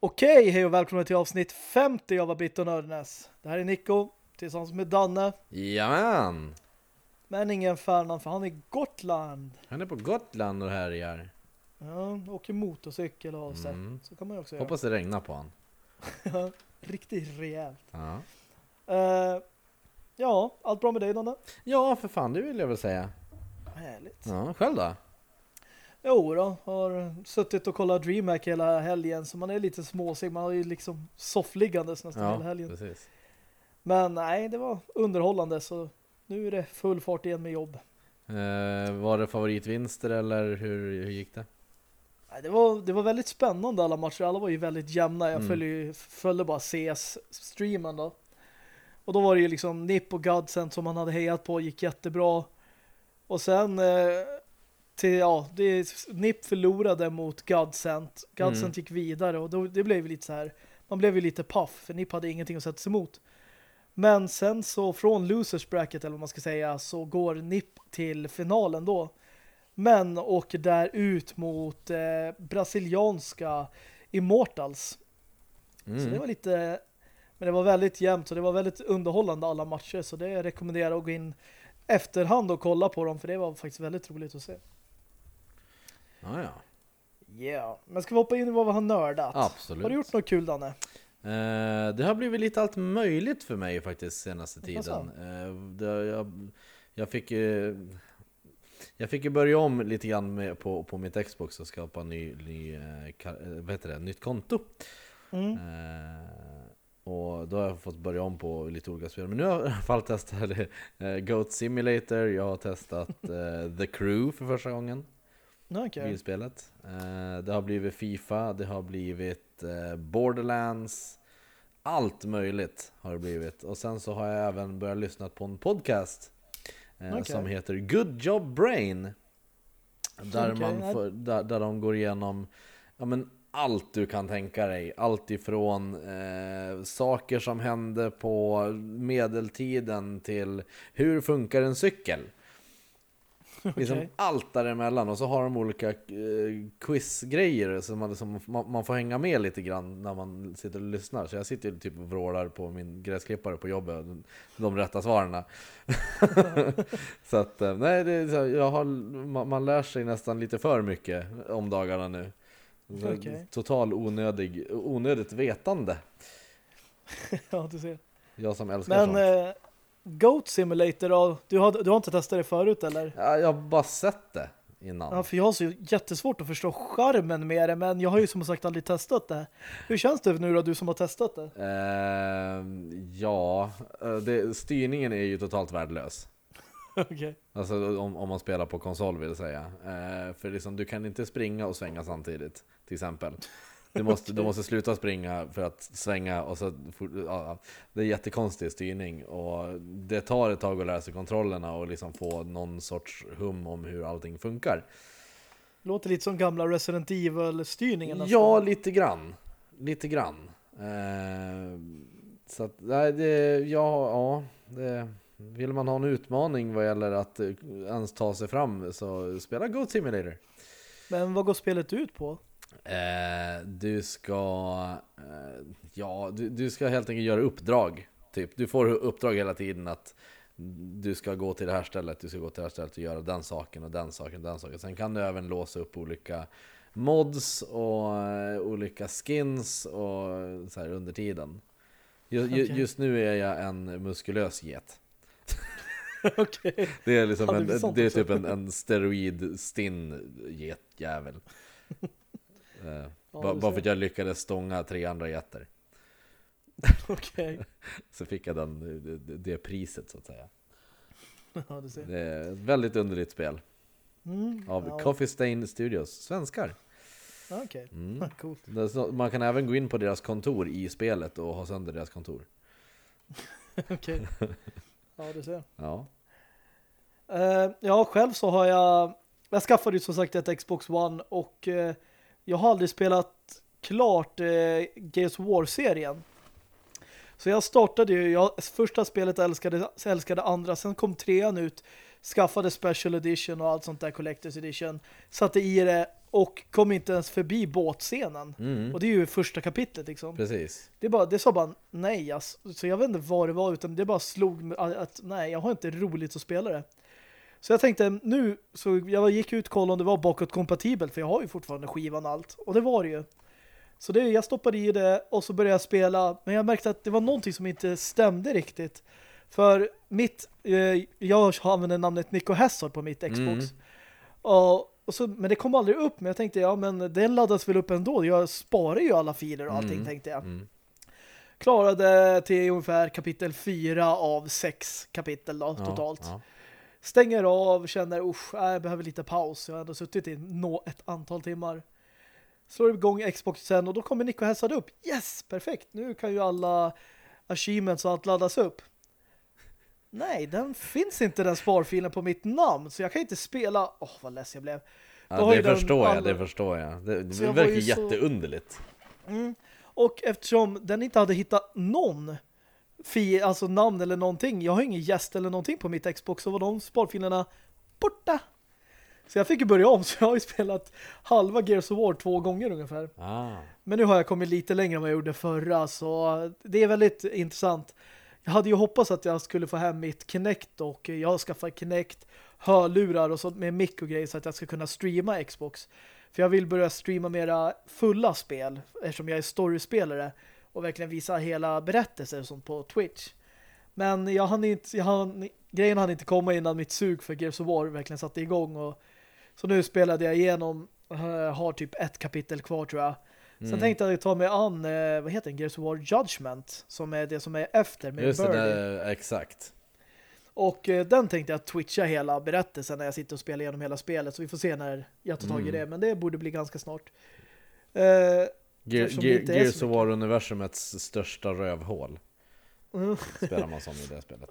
Okej, hej och välkomna till avsnitt 50 av Abit och Nördnäs. Det här är Nico, tillsammans med Danne. Jajamän! Men ingen Fernand, för han är i Gotland. Han är på Gotland och härjar. Ja, åker motorcykel och så. Mm. Så kan man också Hoppas det regnar på han. göra. Riktigt rejält. Ja. Uh, ja, allt bra med dig Danne? ja, för fan, det vill jag väl säga. Härligt. Ja, själv då? Jo då, har suttit och kollat DreamHack hela helgen så man är lite småsig. Man har ju liksom soffliggandes nästan hela helgen. precis. Men nej, det var underhållande så nu är det full fart igen med jobb. Eh, var det favoritvinster eller hur, hur gick det? Nej, det, var, det var väldigt spännande alla matcher. Alla var ju väldigt jämna. Jag Mm. följde, följde bara CS-streamen då. Och då var det ju liksom Nip och Godsend som man hade hejat på. Gick jättebra. Och sen... Eh, till, ja, det, Nip förlorade mot Godsend. Godsend Mm. gick vidare och då, det blev lite så här... Man blev ju lite paff för Nip hade ingenting att sätta sig emot. Men sen så från losers bracket eller vad man ska säga så går Nip till finalen då. Men åker där ut mot eh, brasilianska Immortals. Så Mm. det var lite men det var väldigt jämnt så det var väldigt underhållande alla matcher så det rekommenderar jag att gå in efterhand och kolla på dem för det var faktiskt väldigt roligt att se. Ja, ja. Yeah. Men ska vi hoppa in i vad vi har nördat? Absolut. Har du gjort något kul Danne? Eh, det har blivit lite allt möjligt för mig faktiskt senaste tiden. Eh, det, jag, jag fick ju jag fick ju börja om lite grann med, på, på mitt Xbox och skapa ny, ny, eh, eh, vad heter det, nytt konto. Mm. Eh, och då har jag fått börja om på lite olika spel. Men nu har jag i alla fall testat eh, Goat Simulator, jag har testat eh, The Crew för första gången. Okej. Bilspelet. Eh, det har blivit Fifa, det har blivit eh, Borderlands. Allt möjligt har det blivit. Och sen så har jag även börjat lyssna på en podcast. Eh, Okej. Som heter Good Job Brain. Där, Okej, man får, där, där de går igenom ja, men allt du kan tänka dig. Allt ifrån eh, saker som hände på medeltiden till hur funkar en cykel. Liksom Okej. allt däremellan och så har de olika eh, quizgrejer så man, liksom, man, man får hänga med lite grann när man sitter och lyssnar. Så jag sitter ju typ och vrålar på min gräsklippare på jobbet, de rätta svaren. så att, eh, nej, det, så, jag har, man, man lär sig nästan lite för mycket om dagarna nu. Okej. Total onödig, onödigt vetande. ja, du ser. Jag som älskar Men sånt. eh, Goat Simulator du har, du har inte testat det förut eller? Ja, jag har bara sett det innan. Ja, för jag har så jättesvårt att förstå charmen med det, men jag har ju som sagt aldrig testat det. Hur känns det nu då, du som har testat det? Ehm, ja, eh, det, styrningen är ju totalt värdelös. Okej. Alltså om, om man spelar på konsol vill säga. Eh, för liksom, du kan inte springa och svänga samtidigt, till exempel. Du måste, du måste sluta springa för att svänga och så ja. Det är jättekonstig styrning och det tar ett tag att lära sig kontrollerna och liksom få någon sorts hum om hur allting funkar. Låter lite som gamla Resident Evil-styrningen. Ja, lite grann. Lite grann. Eh, så att, nej, det, ja, ja det, vill man ha en utmaning vad gäller att eh, ens ta sig fram så spela Goat Simulator. Men vad går spelet ut på? Eh, du ska, eh, ja, du, du ska helt enkelt göra uppdrag. Typ. Du får uppdrag hela tiden att du ska gå till det här stället, du ska gå till det här stället och göra den saken och den saken och den saken. Sen kan du även låsa upp olika mods och eh, olika skins och så här under tiden. Ju, ju, Okej. Just nu är jag en muskulös get. Okej. Det är liksom en, det är typ en, en steroid-stinn getjävel. Eh, Ja, bara ser. för att jag lyckades stånga tre andra getter. Okej. Så fick jag den, det, det priset så att säga. Ja, du ser. Det är ett väldigt underligt spel. Mm. Av ja. Coffee Stain Studios, svenskar. Okej. Mm. Coolt. Man kan även gå in på deras kontor i spelet och ha sönder deras kontor. Okej. Ja, du ser. Ja. Eh, ja, själv så har jag jag skaffade ju som sagt ett Xbox One och eh, jag har aldrig spelat klart eh, Gears War-serien. Så jag startade ju, jag, första spelet älskade, älskade andra, sen kom trean ut, skaffade Special Edition och allt sånt där Collector's Edition, satte i det och kom inte ens förbi båtscenen. Mm. Och det är ju första kapitlet liksom. Precis. Det, bara, det sa bara nej, ass. så jag vet inte vad det var utan det bara slog mig att nej, jag har inte roligt att spela det. Så jag tänkte nu, så jag gick ut och kollade om det var bakåt kompatibelt för jag har ju fortfarande skivan och allt. Och det var det ju. Så det, jag stoppade i det och så började jag spela men jag märkte att det var någonting som inte stämde riktigt. För mitt, eh, jag använder namnet Nico Hassard på mitt Xbox. Mm. Och, och så, men det kom aldrig upp men jag tänkte ja men den laddas väl upp ändå. Jag sparar ju alla filer och allting Mm. tänkte jag Mm. klarade till ungefär kapitel 4 av 6 kapitel då, Ja, totalt. Ja. Stänger av, känner usch, jag behöver lite paus. Jag har ändå suttit i nå ett antal timmar. Slår igång Xbox sen och då kommer Nico hälsade upp. Yes, perfekt. Nu kan ju alla achievements och allt laddas upp. Nej, den finns inte den sparfilen på mitt namn så jag kan inte spela. Åh, vad less jag blev. Ja, det förstår jag, det förstår jag. Det, det verkar ju så- jätteunderligt. Mm. Och eftersom den inte hade hittat någon fi, alltså namn eller någonting. Jag har ingen gäst eller någonting på mitt Xbox så var de sparfilerna borta. Så jag fick ju börja om så jag har ju spelat halva Gears of War två gånger ungefär. Ah. Men nu har jag kommit lite längre än vad jag gjorde förra så det är väldigt intressant. Jag hade ju hoppats att jag skulle få hem mitt Kinect och jag har skaffat Kinect, hörlurar och sånt med mick och grejer så att jag ska kunna streama Xbox. För jag vill börja streama mera fulla spel eftersom jag är storyspelare och verkligen visa hela berättelser och sånt på Twitch. Men jag hann inte, jag hann, grejen hann inte komma innan mitt sug för Gears of War verkligen satte igång och så nu spelade jag igenom eh, har typ ett kapitel kvar tror jag. Sen Mm. tänkte jag ta mig an, eh, vad heter den? Gears of War Judgment som är det som är efter med Just det, Birdie. där, exakt. Och eh, den tänkte jag twitcha hela berättelsen när jag sitter och spelar igenom hela spelet. Så vi får se när jag tar tag i Mm. det. Men det borde bli ganska snart. Ge, ge, Gears of. War-universumets största rövhål mm, spelar man som i det spelet.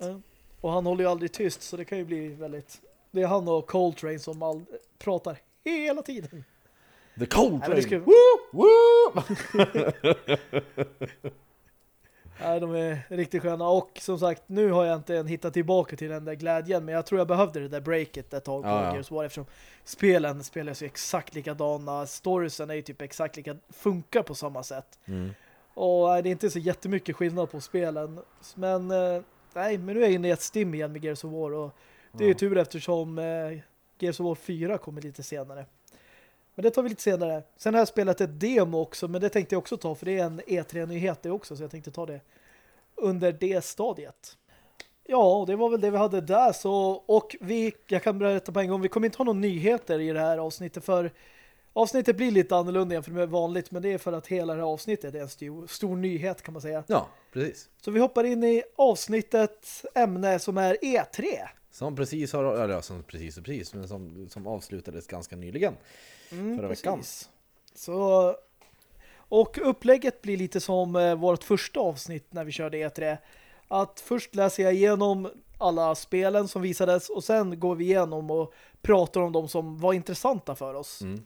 Och han håller ju aldrig tyst så det kan ju bli väldigt... Det är han och Coltrane som all... pratar hela tiden. The Cold Nej, det ska... Woo! Nej, de är riktigt sköna. Och som sagt, nu har jag inte än hittat tillbaka till den där glädjen. Men jag tror jag behövde det där breaket ett tag på Ja, ja. Gears War. Eftersom spelen spelas ju exakt likadana. Storiesen är ju typ exakt lika... Funkar på samma sätt. Mm. Och nej, det är inte så jättemycket skillnad på spelen. Men eh, nej, men nu är jag inne i ett stim igen med Gears of War. Och det är ju tur eftersom eh, Gears of War 4 kommer lite senare. Men det tar vi lite senare. Sen har jag spelat ett demo också, men det tänkte jag också ta för det är en E3-nyhet det också, så jag tänkte ta det under det stadiet. Ja, det var väl det vi hade där. Så, och vi, jag kan berätta på en gång, vi kommer inte ha några nyheter i det här avsnittet för avsnittet blir lite annorlunda än för det är vanligt, men det är för att hela det här avsnittet är en stor, stor nyhet kan man säga. Ja, precis. Så vi hoppar in i avsnittets ämne som är E E3. Som precis har, eller ja, som precis och precis, men som, som avslutades ganska nyligen. Mm, Förra veckan. Så, och upplägget blir lite som eh, vårt första avsnitt när vi körde E3. Att först läser jag igenom alla spelen som visades och sen går vi igenom och pratar om de som var intressanta för oss. Mm.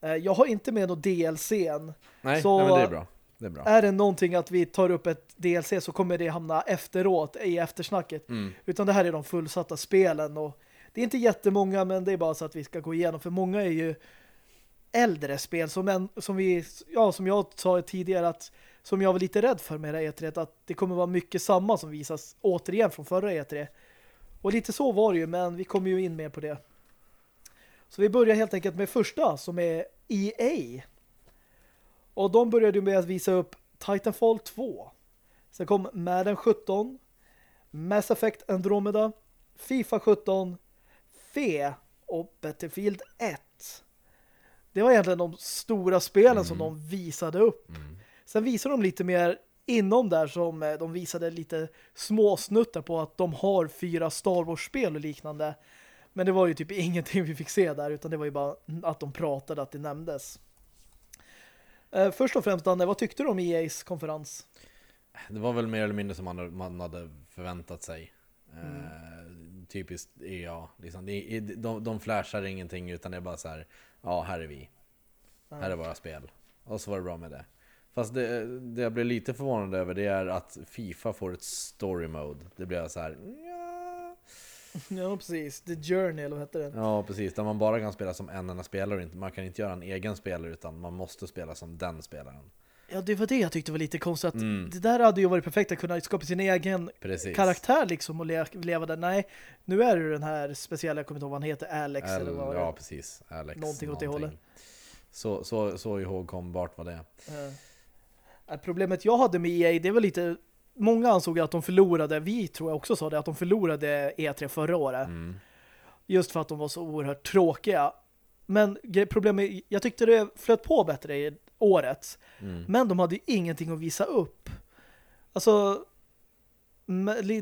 Eh, jag har inte med något DLC än. Nej, Så- nej, men det är bra. Det är. Är det någonting att vi tar upp ett DLC så kommer det hamna efteråt i eftersnacket. Mm. Utan det här är de fullsatta spelen och det är inte jättemånga men det är bara så att vi ska gå igenom för många är ju äldre spel som, en, som vi ja som jag sa tidigare att som jag var lite rädd för med det här E3 att det kommer vara mycket samma som visas återigen från förra E3. Och lite så var det ju men vi kommer ju in mer på det. Så vi börjar helt enkelt med första som är EA. Och de började med att visa upp Titanfall 2. Sen kom Madden 17, Mass Effect Andromeda, FIFA 17, FE och Battlefield 1. Det var egentligen de stora spelen Mm. som de visade upp. Mm. Sen visade de lite mer inom där som eh, de visade lite små snuttar på att de har fyra Star Wars-spel och liknande. Men det var ju typ ingenting vi fick se där utan det var ju bara att de pratade, att det nämndes. Eh, först och främst Danne, vad tyckte du om EA's konferens? Det var väl mer eller mindre som man, hade förväntat sig. Eh, typiskt EA. Liksom. De, de flashar ingenting utan det är bara så här. Ja, här är vi. Här är våra spel. Och så var det bra med det. Fast det, det jag blir lite förvånad över det är att Fifa får ett story mode. Det blir jag så här. "Nja." Ja, precis. The Journey, eller vad hette den? Ja, precis. Där man bara kan spela som en enda spelare. inte- Man kan inte göra en egen spelare utan man måste spela som den spelaren. Ja, det var det jag tyckte var lite konstigt. Att Mm. Det där hade ju varit perfekt att kunna skapa sin egen Precis. karaktär liksom och le leva där. Nej, nu är det den här speciella, jag kommer inte ihåg vad han heter, Alex eller Al, vad det ja, precis. Alex. Någonting åt det hållet. Så, så, så ihågkombart var det. Eh, Problemet jag hade med EA, det var lite många ansåg att de förlorade, vi tror jag också sa det, att de förlorade E3 förra året. Mm. Just för att de var så oerhört tråkiga. Men problemet, jag tyckte det flöt på bättre i året. Mm. Men de hade ju ingenting att visa upp. Alltså,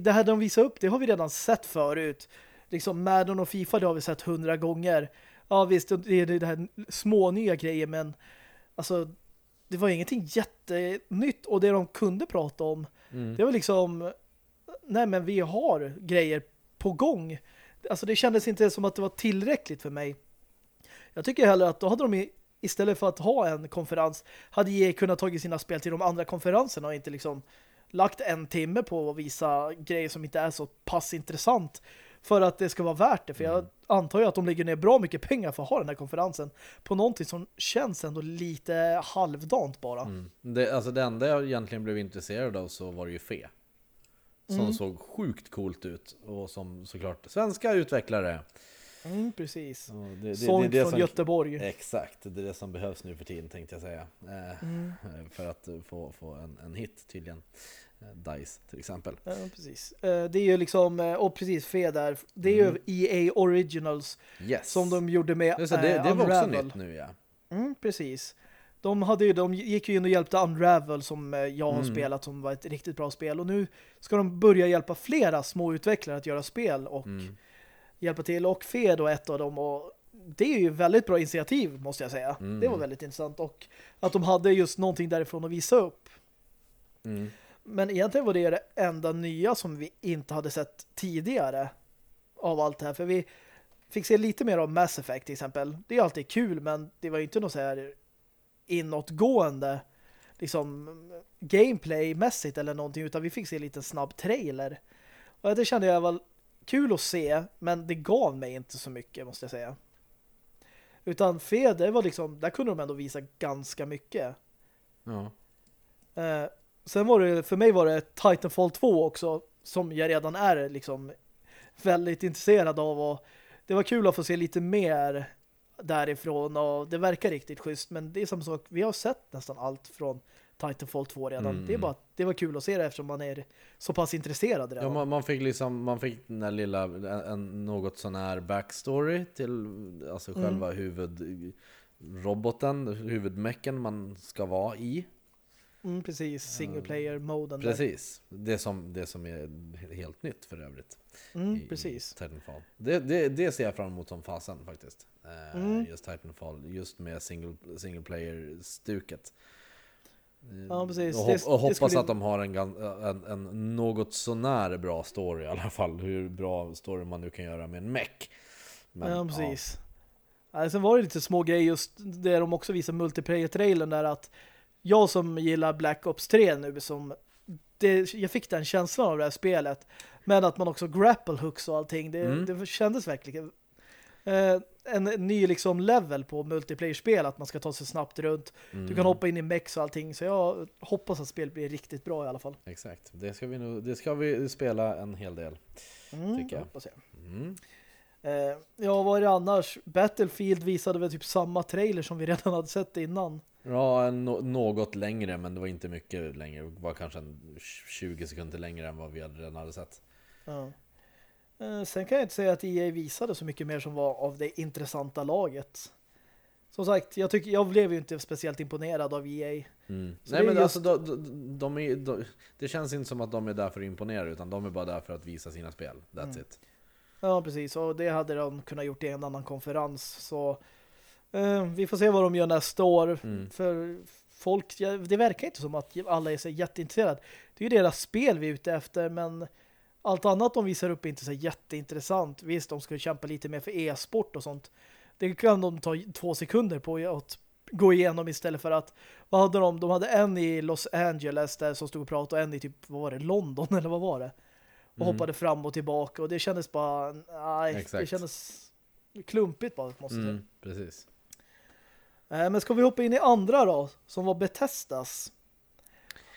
det här de visar upp, det har vi redan sett förut. Liksom Madden och FIFA, det har vi sett hundra gånger. Ja visst, det är det här små nya grejer, men alltså, det var ingenting jättenytt. Och det de kunde prata om, Mm. det var liksom, nej men vi har grejer på gång. Alltså det kändes inte som att det var tillräckligt för mig. Jag tycker heller att då hade de istället för att ha en konferens hade EA kunnat tagit sina spel till de andra konferenserna och inte liksom lagt en timme på att visa grejer som inte är så pass intressant för att det ska vara värt det. För jag antar ju att de lägger ner bra mycket pengar för att ha den här konferensen på någonting som känns ändå lite halvdant bara. Mm. Det, alltså det enda jag egentligen blev intresserad av så var det ju Fe. Som Mm. såg sjukt coolt ut. Och som såklart svenska utvecklare. Mm, precis. Det, det, Sång det det från som, Göteborg. Exakt, det är det som behövs nu för tiden tänkte jag säga. Eh, Mm. För att få, få en, en hit tydligen. Eh, Dice till exempel. Ja, precis. Eh, Det är ju liksom, eh, och precis fe där, det är Mm. ju EA Originals Yes. som de gjorde med det, det, det var också nytt nu ja. Mm, precis. De, hade ju, de gick ju in och hjälpte Unravel som jag har Mm. spelat som var ett riktigt bra spel och nu ska de börja hjälpa flera små utvecklare att göra spel och Mm. hjälpa till och Fe då ett av dem och det är ju väldigt bra initiativ måste jag säga. Mm. Det var väldigt intressant och att de hade just någonting därifrån att visa upp. Men egentligen var det det enda nya som vi inte hade sett tidigare av allt det här. För vi fick se lite mer av Mass Effect till exempel. Det är alltid kul men det var ju inte något så här inåtgående liksom gameplay-mässigt eller någonting utan vi fick se lite snabb trailer. Och det kände jag var kul att se men det gav mig inte så mycket måste jag säga. Utan Fe, det var liksom, där kunde de ändå visa ganska mycket. Ja. Eh, sen var det, för mig var det Titanfall 2 också som jag redan är liksom väldigt intresserad av och det var kul att få se lite mer därifrån och det verkar riktigt schysst men det är som sak, vi har sett nästan allt från Titanfall 2 redan. Mm. Det är bara det var kul att se det eftersom man är så pass intresserad redan. Ja, man, man fick liksom, man fick den där lilla, en, en något sån här backstory till alltså Mm. själva huvudroboten, huvudmecken man ska vara i. mm, precis, single player moden där. Precis, det som, det som är helt nytt för övrigt. Mm, i- precis. I Titanfall. Det, det, det ser jag fram emot som fasen faktiskt. Eh, Mm. Just Titanfall, just med single, single player-stuket. Eh, Ja, precis. Och, hop- och hoppas skulle- att de har en, en, en något sånär bra story i alla fall. Hur bra story man nu kan göra med en mech. Men, ja, precis. Ja. sen var det lite små grejer just det de också visar multiplayer-trailern där att jag som gillar Black Ops 3 nu som det, jag fick den känslan av det här spelet men att man också grapple hooks och allting det, Mm. det kändes verkligen eh, en ny liksom level på multiplayer-spel att man ska ta sig snabbt runt Mm, du kan hoppa in i mex och allting så jag hoppas att spelet blir riktigt bra i alla fall Exakt, det ska, vi nog, det ska vi spela en hel del. mm, Tycker jag. hoppas jag. Mm. Eh, ja, vad är det annars? Battlefield visade väl typ samma trailer som vi redan hade sett innan. Ja, no, något längre men det var inte mycket längre. Det var kanske en 20 sekunder längre än vad vi hade redan hade sett. Ja. Eh, sen kan jag inte säga att EA visade så mycket mer som var av det intressanta laget. Som sagt, jag, tycker, jag blev ju inte speciellt imponerad av EA. Mm. Nej men just- alltså, de, de, de är, de, det känns inte som att de är där för att imponera utan de är bara där för att visa sina spel. That's Mm. it. Ja, precis. Och det hade de kunnat gjort i en annan konferens. Så eh, vi får se vad de gör nästa år. Mm. För folk, det verkar inte som att alla är så jätteintresserade. Det är ju deras spel vi är ute efter, men allt annat de visar upp är inte så jätteintressant. Visst, de ska kämpa lite mer för e-sport och sånt. Det kan de ta två sekunder på att gå igenom istället för att vad hade de? De hade en i Los Angeles där som stod och pratade och en i typ, vad var det, London eller vad var det? Och Mm. hoppade fram och tillbaka och det kändes bara nej, det Exakt. kändes klumpigt bara måste jag säga. Mm, precis. Eh, Men ska vi hoppa in i andra då? Som var Bethesdas.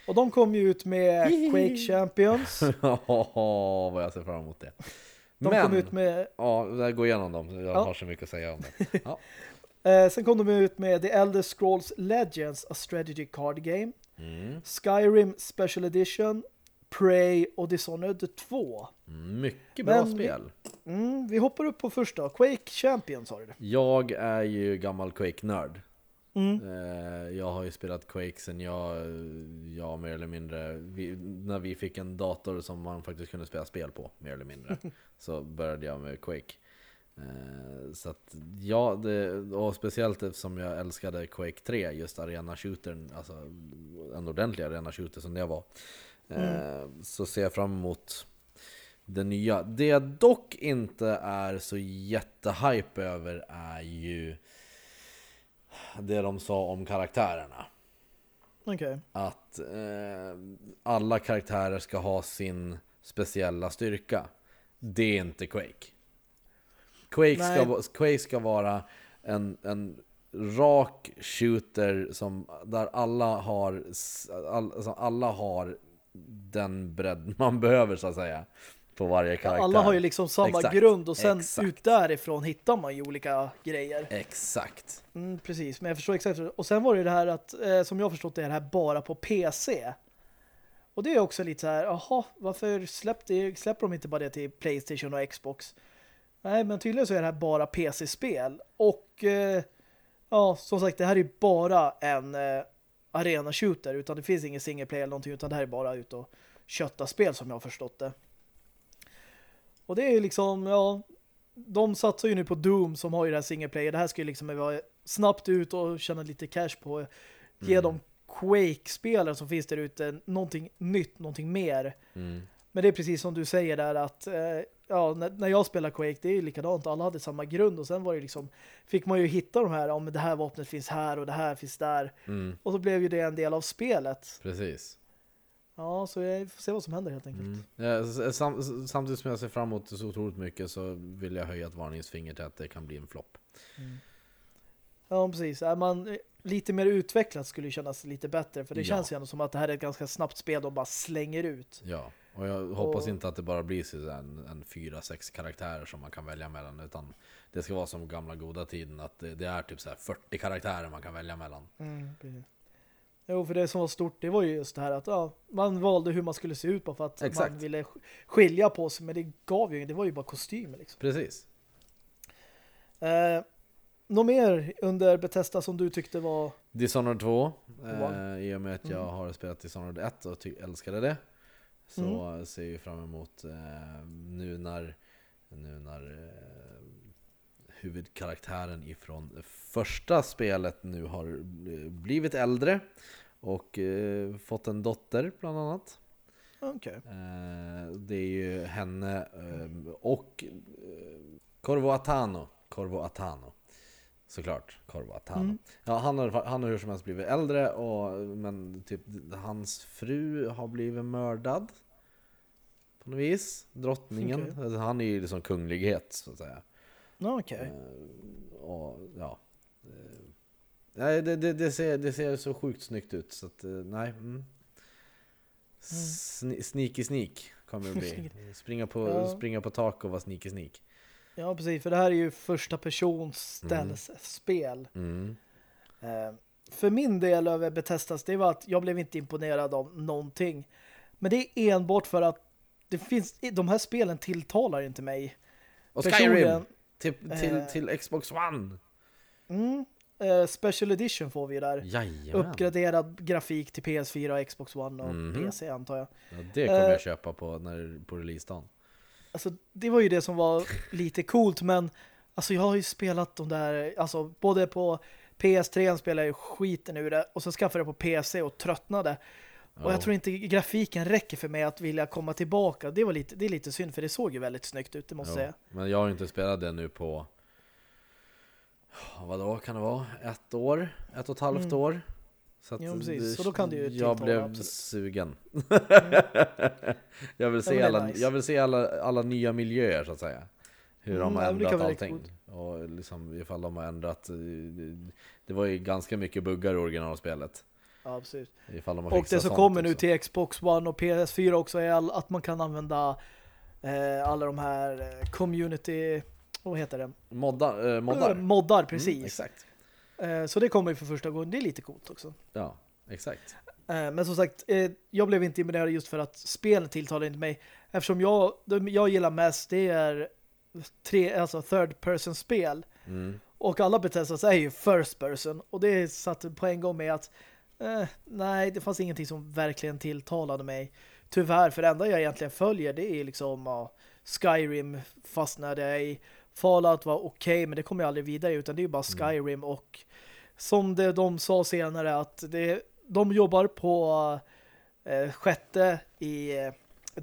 Och de kom ju ut med Quake Champions. Åh, vad jag ser fram emot det. De Men, kom ut med, ja, går igenom dem. Jag Ja. har så mycket att säga om det. Ja. eh, sen kom de ut med The Elder Scrolls Legends, a strategy card game. Mm. Skyrim Special Edition. Prey och Dishonored 2. Mycket bra Men- spel. Mm, vi hoppar upp på första. Quake Champions har du det. Jag är ju gammal Quake-nörd. Mm. Eh, Jag har ju spelat Quake sen jag, jag mer eller mindre, vi, när vi fick en dator som man faktiskt kunde spela spel på, mer eller mindre, så började jag med Quake. Eh, Så att ja, det, och speciellt eftersom jag älskade Quake 3, just arena shootern, alltså en ordentlig arena shooter som det var. Eh, Så ser jag fram emot det nya. Det jag dock inte är så jättehype över är ju det de sa om karaktärerna. Okej. Att eh, alla karaktärer ska ha sin speciella styrka. Det är inte Quake. Quake, ska, Nej. Quake ska vara en, en rak shooter som, där alla har, all, alltså alla har den bredd man behöver så att säga. På varje karaktär. Alla har ju liksom samma Exakt, grund och sen exakt. ut därifrån hittar man ju olika grejer. Exakt. Mm, precis, men jag förstår exakt. Och sen var det det här att, eh, som jag förstått det, är det här bara på PC. Och det är också lite så här, jaha, varför släppte, släpper de inte bara det till Playstation och Xbox? Nej, men tydligen så är det här bara PC-spel. Och eh, ja, som sagt, det här är ju bara en eh, arena-shooter, utan det finns ingen single player eller någonting, utan det här är bara ut och kötta spel som jag har förstått det. Och det är ju liksom, ja, de satsar ju nu på Doom som har ju det här single player. Det här ska ju liksom vara snabbt ut och tjäna lite cash på. Ge Mm. de Quake-spelare som finns där ute någonting nytt, någonting mer. Mm. Men det är precis som du säger där att eh, ja, när, när jag spelar Quake, det är ju likadant. Alla hade samma grund och sen var det liksom fick man ju hitta de här, ja men det här vapnet finns här och det här finns där. Mm. Och så blev ju det en del av spelet. Precis. Ja, så jag får se vad som händer helt enkelt. Mm. Ja, sam, samtidigt som jag ser fram emot så otroligt mycket så vill jag höja ett varningsfinger till att det kan bli en flopp. Ja, precis. Är man eh, lite mer utvecklat skulle kännas lite bättre. För det Ja. känns ju ändå som att det här är ett ganska snabbt spel de bara slänger ut. Ja, och jag hoppas Och- inte att det bara blir så en, en fyra, sex karaktärer som man kan välja mellan. Utan det ska vara som gamla goda tiden att det, det är typ så här 40 karaktärer man kan välja mellan. Mm, precis. Jo, för det som var stort, det var ju just det här att ja, man valde hur man skulle se ut bara för att Exakt. man ville sk- skilja på sig. Men det gav ju, det var ju bara kostymer liksom. Precis. Eh, något mer under Bethesda som du tyckte var... Dishonored 2. One. Eh, I och med att jag Mm. har spelat Dishonored 1 och älskade det. Så Mm. ser jag fram emot eh, nu när, nu när eh, huvudkaraktären ifrån första spelet nu har bl- blivit äldre. Och eh, fått en dotter bland annat. Okej. Eh, det är ju henne eh, och eh, Corvo Atano. Corvo Atano. Såklart, Corvo Atano. Mm. Ja, han, har, han har hur som helst blivit äldre, och, men typ hans fru har blivit mördad. På något vis. Drottningen. Alltså, Han är ju liksom kunglighet, så att säga. Okej. Eh, och ja. Eh, Nej, det, det, det, ser, det ser så sjukt snyggt ut, så att eh, nej. Mm. Sne, sneaky sneak kommer det bli. Springa på, Ja. springa på tak och vara sneaky sneak. Ja, precis. För det här är ju första persons ställsspel. Mm. Eh, för min del över Bethesdas, det var att jag blev inte imponerad av någonting. Men det är enbart för att det finns, de här spelen tilltalar inte mig. Och Skyrim till, till, Eh. till Xbox One. Mm, eh, special edition får vi där. Jajamän. Uppgraderad grafik till PS4 och Xbox One och Mhm. PC antar jag. Ja, det kommer Eh. jag köpa på, när, på releasedagen. Alltså det var ju det som var lite coolt men alltså jag har ju spelat de där, alltså både på PS3 spelade jag skiten ur det och så skaffade jag på PC och tröttnade. Och Ja. jag tror inte grafiken räcker för mig att vilja komma tillbaka. Det var lite, det är lite synd för det såg ju väldigt snyggt ut, det måste jag Ja, säga. Men jag har inte spelat det nu på vad då kan det vara? Ett år? Ett och ett halvt Mm. år? Så att Jo, precis. Så då kan det ju Jag tilltala, blev absolut. sugen. jag vill Ja, se, är alla, nice. jag vill se alla, alla nya miljöer så att säga. Hur de Mm, har ja, men det ändrat allting. Och liksom ifall de har ändrat. eh, Det var ju ganska mycket buggar i originalspelet. Ja. Ifall de Och det som kommer nu också. till Xbox One och PS4 också är att man kan använda eh, alla de här eh, community, vad heter det? Modda, eh, moddar. Moddar, Mm, precis. exakt. Eh, så det kommer ju för första gången. Det är lite coolt också. Ja, exakt. Eh, men som sagt, eh, jag blev inte imponerad just för att spelen tilltalar inte mig. Eftersom jag, jag gillar mest, det är tre, alltså third person spel. Mm. Och alla Bethesdas är ju first person. Och det satt på en gång med att eh, nej, det fanns ingenting som verkligen tilltalade mig. Tyvärr, för det enda jag egentligen följer det är liksom ja, Skyrim fastnade jag i. Fallout var okej, men det kommer jag aldrig vidare utan det är ju bara Skyrim och som det de sa senare att det, de jobbar på eh, sjätte i eh,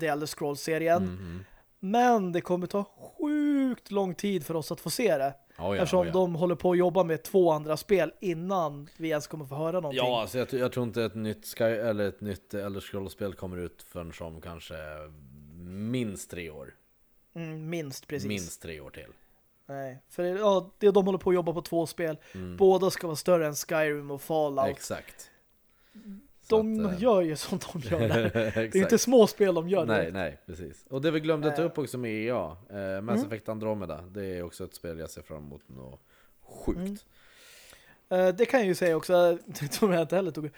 The Elder Scrolls-serien. Mhm. Men det kommer ta sjukt lång tid för oss att få se det. Oh ja, Eftersom oh ja. de håller på att jobba med två andra spel innan vi ens kommer få höra någonting. Ja, alltså jag, jag tror inte ett nytt Sky eller ett nytt Elder Scrolls-spel kommer ut förrän som kanske minst tre år. Mm, minst, precis. Minst tre år till. Nej, för ja, det, de håller på att jobba på två spel. Mm. Båda ska vara större än Skyrim och Fallout. Exakt. De att, eh, gör ju som de gör där. Det är inte små spel de gör. Nej, direkt. nej, precis. Och det vi glömde ta Eh. upp också med EA, eh, Mass Mm. Effect Andromeda, det är också ett spel jag ser fram emot något sjukt. Mm. Eh, det kan jag ju säga också, som jag inte heller tog.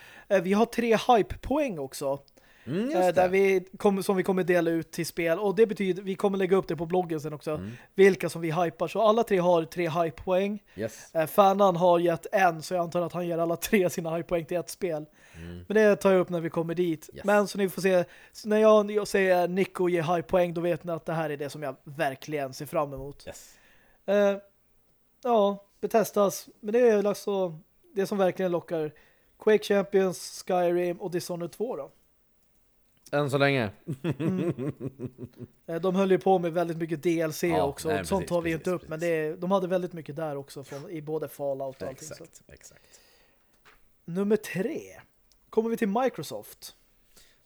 Vi har tre hype-poäng också. Mm, där vi kommer, som vi kommer dela ut till spel. Och det betyder, vi kommer lägga upp det på bloggen sen också. Mm. Vilka som vi hypar. Så alla tre har tre hype-poäng. Yes. Fanan har gett en, så jag antar att han ger alla tre sina hype-poäng till ett spel. Mm. Men det tar jag upp när vi kommer dit. Yes. Men så ni får se, så när jag, jag säger Nico ger hype-poäng, då vet ni att det här är det som jag verkligen ser fram emot. Yes. Eh, ja, betestas. Men det är alltså det som verkligen lockar Quake Champions, Skyrim och Dishonored 2 då. Än så länge. Eh, de höll ju på med väldigt mycket DLC Ja, också. nej, Sånt precis, tar vi precis, inte upp, men det är, de hade väldigt mycket där också från, i både Fallout och allting. Så. Exakt, exakt. Nummer tre. Kommer vi till Microsoft.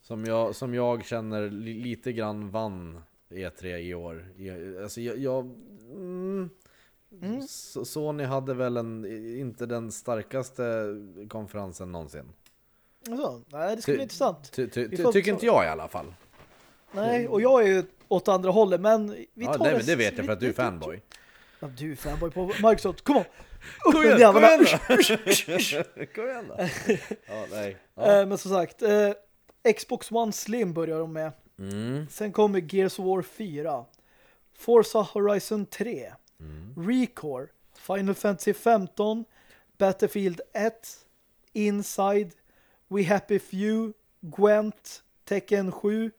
Som jag, som jag känner li, lite grann vann E3 i år. Alltså jag... jag mm, Mm. Sony hade väl en, inte den starkaste konferensen någonsin. Alltså, nej, det ska bli intressant. Ty, ty, ty, tycker inte jag i alla fall. Nej, och jag är ju åt andra hållet, men vi Ja, tar det, men det vet jag för att du är fanboy. Ja, du är fanboy på Microsoft. Kom on! Upp Kom med igen, jävlarna! kom igen Kom igen då. Ja, nej. Ja. Eh, Men som sagt, eh, Xbox One Slim börjar de med. Mm. Sen kommer Gears of War 4. Forza Horizon 3. Mm. Recore. Final Fantasy 15. Battlefield 1. Inside. We Happy Few. Gwent. Tekken 7.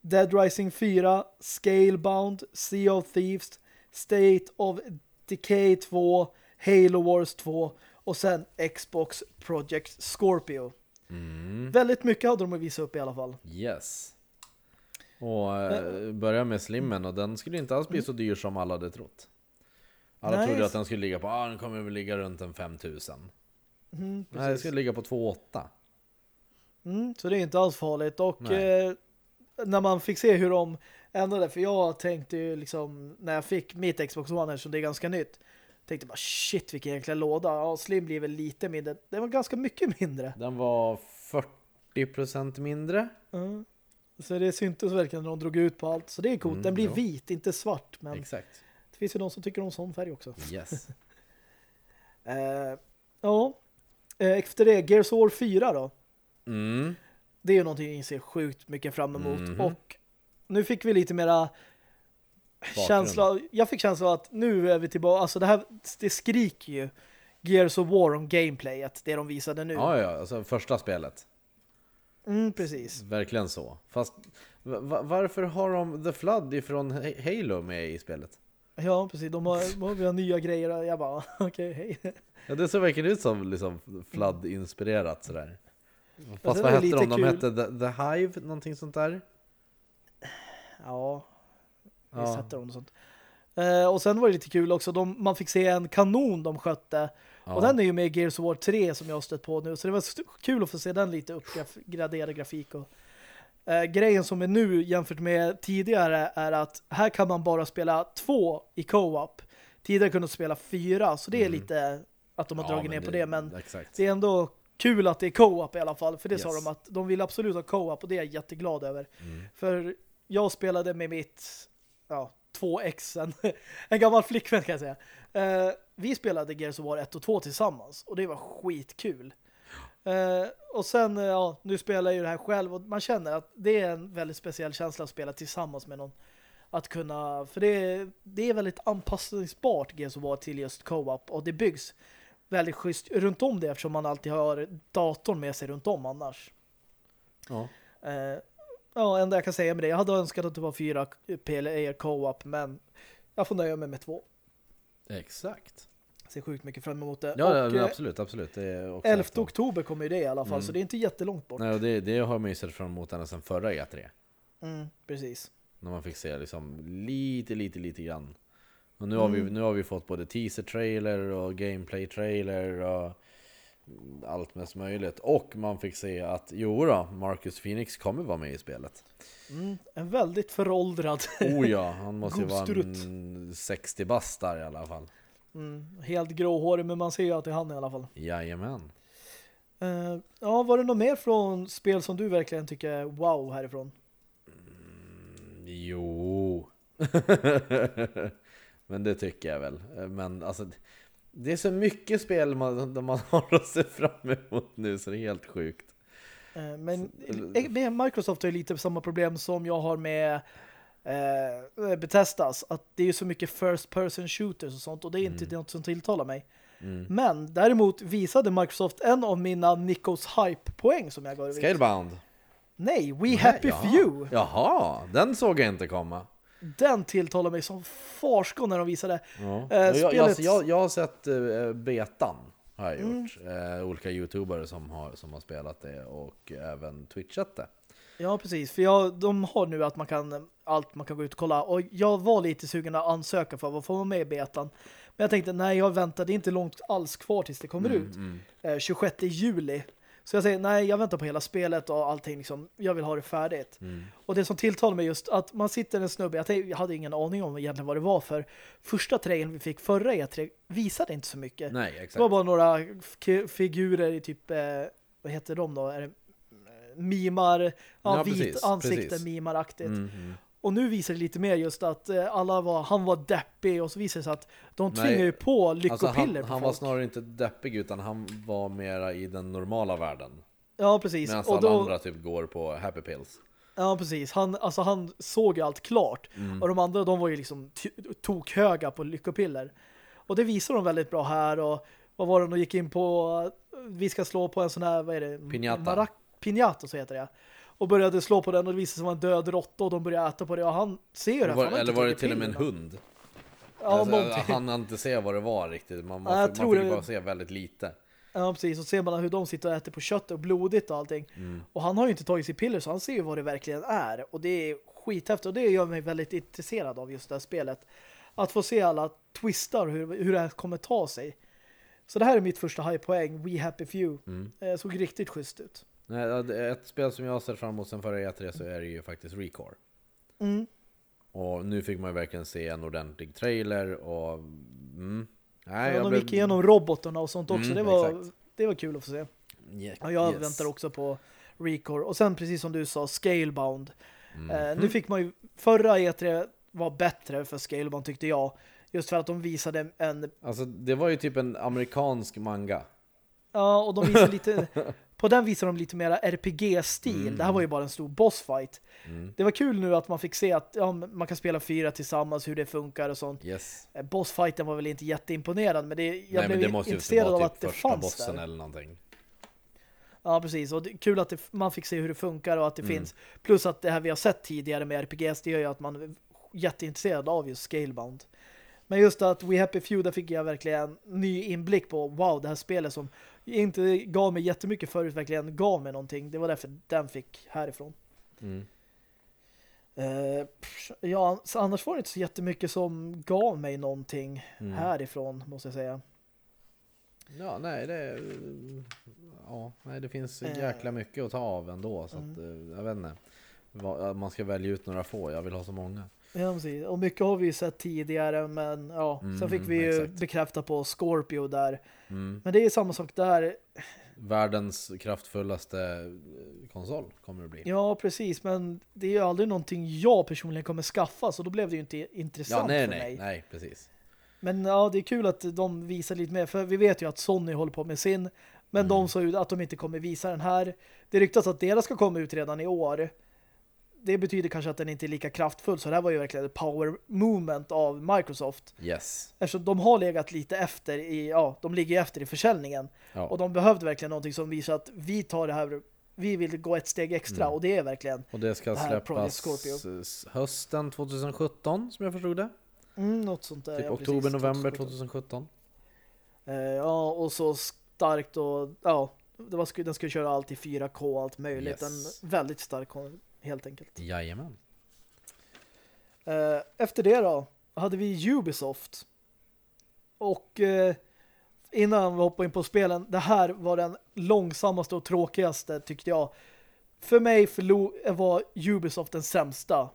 Dead Rising 4. Scalebound. Sea of Thieves. State of Decay 2. Halo Wars 2. Och sen Xbox Project Scorpio. Mm. Väldigt mycket hade de att visa upp i alla fall. Yes. Och äh, börja med slimmen och den skulle inte alls bli så dyr som alla hade trott. Alla Nej. trodde att den skulle ligga på, ah, den kommer väl ligga runt en 5000. Mm, Nej, den skulle ligga på 2,8. Mm, så det är inte alls farligt. Och eh, när man fick se hur de ändrade, för jag tänkte ju liksom, när jag fick mitt Xbox One, som det är ganska nytt, tänkte bara shit vilken jäkla låda. Ja, Slim blir väl lite mindre. Det var ganska mycket mindre. Den var 40% mindre. Mm. Så det syntes verkligen när de drog ut på allt. Så det är coolt. Mm, Den blir jo. vit, inte svart. Men Exakt. det finns ju de som tycker om sån färg också. Yes. Eh, ja. Eh, efter det, Gears of War 4 då. Mm. Det är ju någonting jag ser sjukt mycket fram emot. Mhm. Och nu fick vi lite mera Bakgrund. känsla, jag fick känsla av att nu är vi tillbaka, alltså det här, det skriker ju Gears of War om gameplayet, det de visade nu. Ja, ja, alltså första spelet. Mm, precis. Verkligen så. Fast va- varför har de The Flood ifrån Ha- Halo med i spelet? Ja, precis. De har, de har nya grejer jag bara, okej, hej. Ja, det ser verkligen ut som liksom Flood-inspirerat sådär. Fast vad hette de? De kul. hette The, The Hive, någonting sånt där? Ja, Ja. sätter dem och sånt. Eh, och sen var det lite kul också, de, man fick se en kanon de skötte. Ja. Och den är ju med i Gears of War 3 som jag har stött på nu. Så det var kul att få se den lite uppgraderad grafik. Och, eh, grejen som är nu jämfört med tidigare är att här kan man bara spela två i co-op. Tidigare kunde man spela fyra, så det är Mm. lite att de har Ja, dragit ner på det. Men Exakt. det är ändå kul att det är co-op i alla fall. För det sa Yes. de att de vill absolut ha co-op och det är jag jätteglad över. Mm. För jag spelade med mitt ja, 2X, en, en gammal flickvän kan jag säga. Eh, vi spelade Gears of War 1 och 2 tillsammans och det var skitkul. Eh, och sen, eh, ja, nu spelar jag ju det här själv och man känner att det är en väldigt speciell känsla att spela tillsammans med någon. Att kunna, för det, är- det är väldigt anpassningsbart Gears of War till just co-op och det byggs väldigt schysst runt om det eftersom man alltid har datorn med sig runt om annars. Ja. Eh, ja, enda jag kan säga med det. Jag hade önskat att det var fyra PLA co-op, men jag får nöja mig med två. Exakt. Ser sjukt mycket fram emot det. Ja, och ja eh, absolut, absolut. Det är också 11 ett av- oktober kommer ju det i alla fall, Mm. så det är inte jättelångt bort. Nej, det, det har man ju sett fram emot ända sedan förra E3. Mm, precis. När man fick se liksom lite, lite, lite grann. Och nu har, vi, Mm. nu har vi fått både teaser-trailer och gameplay-trailer och allt mest möjligt. Och man fick se att, jo då, Marcus Phoenix kommer vara med i spelet. Mm, en väldigt föråldrad, Oh ja, han måste ju vara en 60 bast där i alla fall. mm, helt gråhårig, men man ser ju att det är han i alla fall. Jajamän. Eh, ja, var det något mer från spel som du verkligen tycker är wow härifrån? Jo. Men det tycker jag väl. Men alltså, det är så mycket spel man, man har att se fram emot nu så det är helt sjukt. Eh, Men eh, med Microsoft har ju lite samma problem som jag har med eh, Bethesdas. Att det är så mycket first person shooters och sånt och det är inte något som tilltalar mig. Mm. Men däremot visade Microsoft en av mina Nikos hype-poäng som jag gav. Scalebound. Nej, We Happy Jaha. Few. Jaha, den såg jag inte komma. Den tilltalar mig som farskon när de visade. Ja. Eh, jag, jag, spelet- alltså, jag, jag har sett eh, betan. Har jag Mm. gjort. Eh, olika youtubare som har, som har spelat det och även twitchat det. Ja, precis. För jag, de har nu att man kan allt man kan gå ut och kolla. Och jag var lite sugen att ansöka för att få vara med i betan. Men jag tänkte, nej jag väntar, det är inte långt alls kvar tills det kommer ut. Mm. Eh, 26 juli. Så jag säger, nej jag väntar på hela spelet och allting liksom, jag vill ha det färdigt. Mm. Och det som tilltalar mig just att man sitter en snubbe, jag, hade ingen aning om egentligen vad det var för första trailern vi fick förra E3 visade inte så mycket. Nej, Det var exakt. bara några figurer i typ, eh, vad heter de då? Är det, eh, mimar, ja, Ja, vit precis, ansikte, mimaraktigt. Mm, mm. Och nu visar det lite mer just att eh, alla var, han var deppig och så visar det sig att de Nej, tvingar ju på Alltså lyckopiller han, på han var snarare inte deppig utan han var mera i den normala världen. Ja, precis. Medan Och alla då, andra typ går på happy pills. Ja, precis. Han, alltså, han såg ju allt klart. Mm. Och de andra, de var ju liksom tokhöga på lyckopiller. Och det visar de väldigt bra här. Och vad var det de gick in på? Vi ska slå på en sån här, vad är det? Piñata. Marac- Piñata, så heter det. Och började slå på den och det visade sig vara en död råtta och de började äta på det. Och han ser ju det. Var, eller var det till och med en hund? Ja, alltså, någonting. han hann inte se vad det var riktigt. Man, man, Ja, jag man fick det- bara se väldigt lite. Ja, precis. Och ser man hur de sitter och äter på kött och blodigt och allting. Mm. Och han har ju inte tagit sig piller så han ser ju vad det verkligen är. Och det är skithäftigt och det gör mig väldigt intresserad av just det här spelet. Att få se alla twistar hur, hur det här kommer ta sig. Så det här är mitt första high-poäng, We Happy Few. Mm. Eh, såg riktigt schysst ut. Nej, ett spel som jag har sett fram emot sen förra E3 så är det ju faktiskt Recore. Mm. Och nu fick man ju verkligen se en ordentlig trailer och... Mm, nej, Ja, jag de blev- gick igenom robotarna och sånt också. Mm, det, var, exakt. det var kul att få se. Yeah, Och jag yes. väntar också på Recore. Och sen precis som du sa, Scalebound. Mm. Eh, nu fick man ju, förra E3 var bättre för Scalebound tyckte jag. Just för att de visade en Alltså det var ju typ en amerikansk manga. Ja, och de visar lite på den visar de lite mera RPG-stil. Mm. Det här var ju bara en stor bossfight. Mm. Det var kul nu att man fick se att ja, man kan spela fyra tillsammans, hur det funkar och sånt. Yes. Eh, Bossfighten var väl inte jätteimponerad, men det, jag Nej, men blev det måste ju intresserad av vara att typ det fanns bossen där. eller någonting. Ja, precis. Och det, kul att det, man fick se hur det funkar och att det Mm. finns. Plus att det här vi har sett tidigare med RPGs, det gör ju att man är jätteintresserad av just Scalebound. Men just att We Happy Few, där fick jag verkligen ny inblick på wow, det här spelet som inte gav mig jättemycket förut, verkligen gav mig någonting. Det var därför den fick härifrån. Mm. Pff, ja, så annars var det inte så jättemycket som gav mig någonting Mm. härifrån, måste jag säga. Ja, nej, det ja, nej, det finns Eh. jäkla mycket att ta av ändå så att, Mm. eh, jag vet inte. Man ska välja ut några få, jag vill ha så många. Ja, precis. Och mycket har vi ju sett tidigare, men ja, sen Mm, fick vi ju exakt. bekräfta på Scorpio där. Mm. Men det är samma sak där. Världens kraftfullaste eh, konsol kommer det bli. Ja, precis. Men det är ju aldrig någonting jag personligen kommer skaffa, så då blev det ju inte intressant Ja, nej, för nej, mig. nej, precis. Men ja, det är kul att de visar lite mer, för vi vet ju att Sony håller på med sin, men Mm. de sa ju att de inte kommer visa den här. Det ryktas att deras ska komma ut redan i år. Det betyder kanske att den inte är lika kraftfull, så det här var ju verkligen ett power movement av Microsoft. Yes. Eftersom de har legat lite efter i, ja, de ligger efter i försäljningen. Ja. Och de behövde verkligen någonting som visar att vi tar det här, vi vill gå ett steg extra. Mm. Och det är verkligen Och det ska Det släppas hösten 2017 som jag förstod det. mm, något sånt där. Typ ja, oktober, precis, november 2017. 2017. Eh, ja, och så starkt och ja, det var, den skulle köra allt i 4K och allt möjligt. Yes. En väldigt stark helt enkelt. Jajamän. Eh, efter det då hade vi Ubisoft. Och eh, innan vi hoppar in på spelen, det här var den långsammaste och tråkigaste tyckte jag. För mig var Ubisoft den sämsta.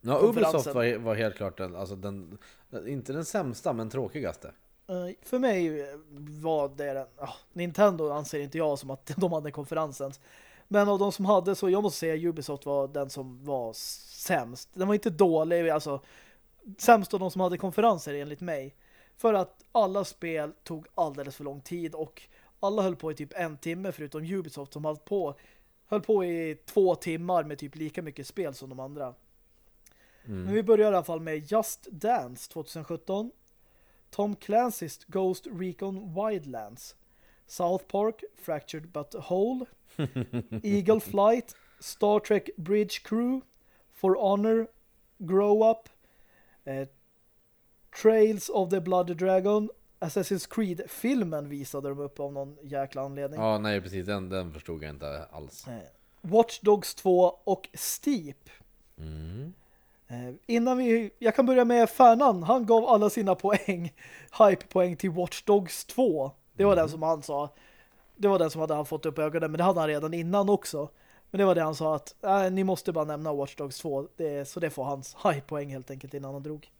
Ja. Ubisoft var, var helt klart den, alltså den, inte den sämsta men tråkigaste. Eh, för mig var det den, ah, Nintendo anser inte jag som att de hade konferensen. Men av de som hade så jag måste säga Ubisoft var den som var sämst. Den var inte dålig, alltså sämst av de som hade konferenser enligt mig. För att alla spel tog alldeles för lång tid och alla höll på i typ en timme förutom Ubisoft som höll på höll på i två timmar med typ lika mycket spel som de andra. Mm. Men vi börjar i alla fall med Just Dance 2017. Tom Clancy's Ghost Recon Wildlands. South Park Fractured But Whole. Eagle Flight. Star Trek Bridge Crew. For Honor. Grow Up. Eh, Trails of the Blood Dragon. Assassin's Creed-filmen visade de upp av någon jäkla anledning. Ja, nej precis, den, den förstod jag inte alls. Eh, Watch Dogs 2 och Steep. Mm. Eh, innan vi, jag kan börja med Färnan. Han gav alla sina poäng, hype-poäng till Watch Dogs 2. Det var den som han sa. Det var den som hade han fått upp ögonen, men det hade han redan innan också. Men det var det han sa att äh, ni måste bara nämna Watch Dogs 2. Det, så det får hans hype-poäng helt enkelt innan han drog.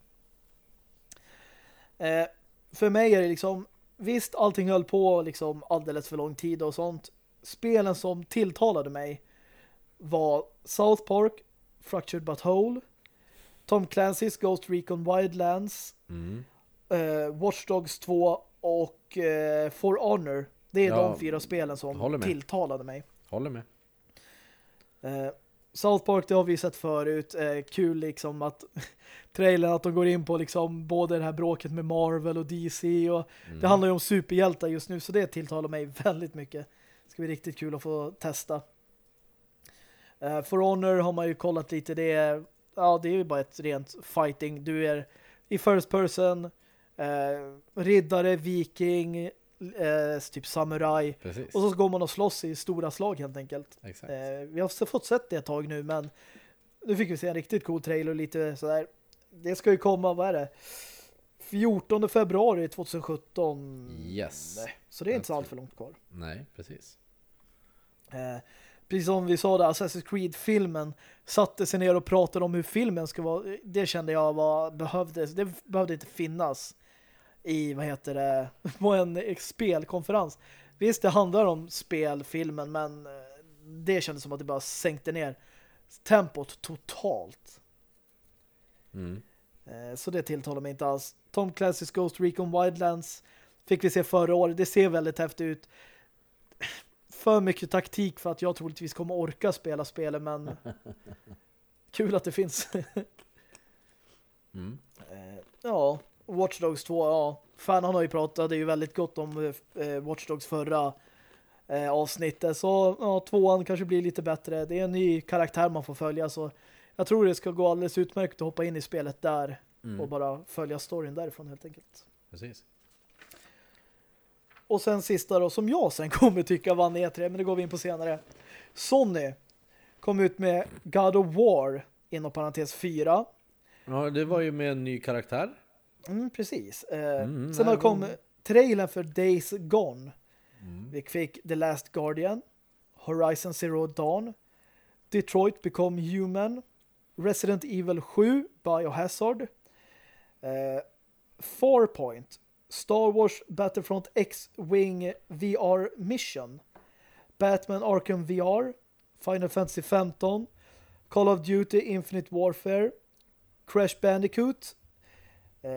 Eh, för mig är det liksom, visst allting höll på liksom alldeles för lång tid och sånt. Spelen som tilltalade mig var South Park, Fractured But Whole, Tom Clancy's Ghost Recon Wildlands, Mm. eh, Watch Dogs 2 och eh, For Honor. Det är Ja, de fyra spelen som tilltalade mig. Håller med. Eh, South Park, det har vi sett förut. Eh, kul liksom att trailern att de går in på liksom både det här bråket med Marvel och DC och Mm. det handlar ju om superhjältar just nu så det tilltalar mig väldigt mycket. Det ska bli riktigt kul att få testa. Uh, For Honor har man ju kollat lite. Det är, ja, det är ju bara ett rent fighting. Du är i first person, eh, riddare, viking, eh, typ samurai. Precis. Och så går man och slåss i stora slag helt enkelt. Eh, vi har fått sett det ett tag nu, men nu fick vi se en riktigt cool trailer och lite sådär. Det ska ju komma, vad är det? 14 februari 2017. Yes. Nej, Så det är inte så allt för långt kvar. Nej, precis. Eh, precis som vi sa där, Assassin's Creed-filmen satte sig ner och pratade om hur filmen ska vara. Det kände jag var behövdes. Det behövde inte finnas i, vad heter det, på en spelkonferens. Visst, det handlar om spelfilmen, men eh, det kändes som att det bara sänkte ner tempot totalt. Mm. Eh, Så det tilltalar mig inte alls. Tom Clancy's Ghost Recon Wildlands fick vi se förra året. Det ser väldigt häftigt ut. för mycket taktik för att jag troligtvis kommer orka spela spelet, men kul att det finns. Mm. Eh, ja, Watch Dogs 2, ja. Fan han har ju pratat, det är ju väldigt gott om eh, Watch Dogs förra eh, avsnittet. Så ja, tvåan kanske blir lite bättre. Det är en ny karaktär man får följa, så jag tror det ska gå alldeles utmärkt att hoppa in i spelet där Mm. och bara följa storyn därifrån helt enkelt. Precis. Och sen sista då, som jag sen kommer tycka vann E3, men det går vi in på senare. Sony kom ut med God of War inom parentes 4. Ja, det var ju med en ny karaktär. Mm, precis. Eh, Mm, sen har nej, kom men- trailern för Days Gone. Mm. Vi fick The Last Guardian, Horizon Zero Dawn, Detroit Become Human, Resident Evil 7, Biohazard, eh, Farpoint, Star Wars Battlefront X-Wing VR Mission, Batman Arkham VR, Final Fantasy 15, Call of Duty Infinite Warfare, Crash Bandicoot,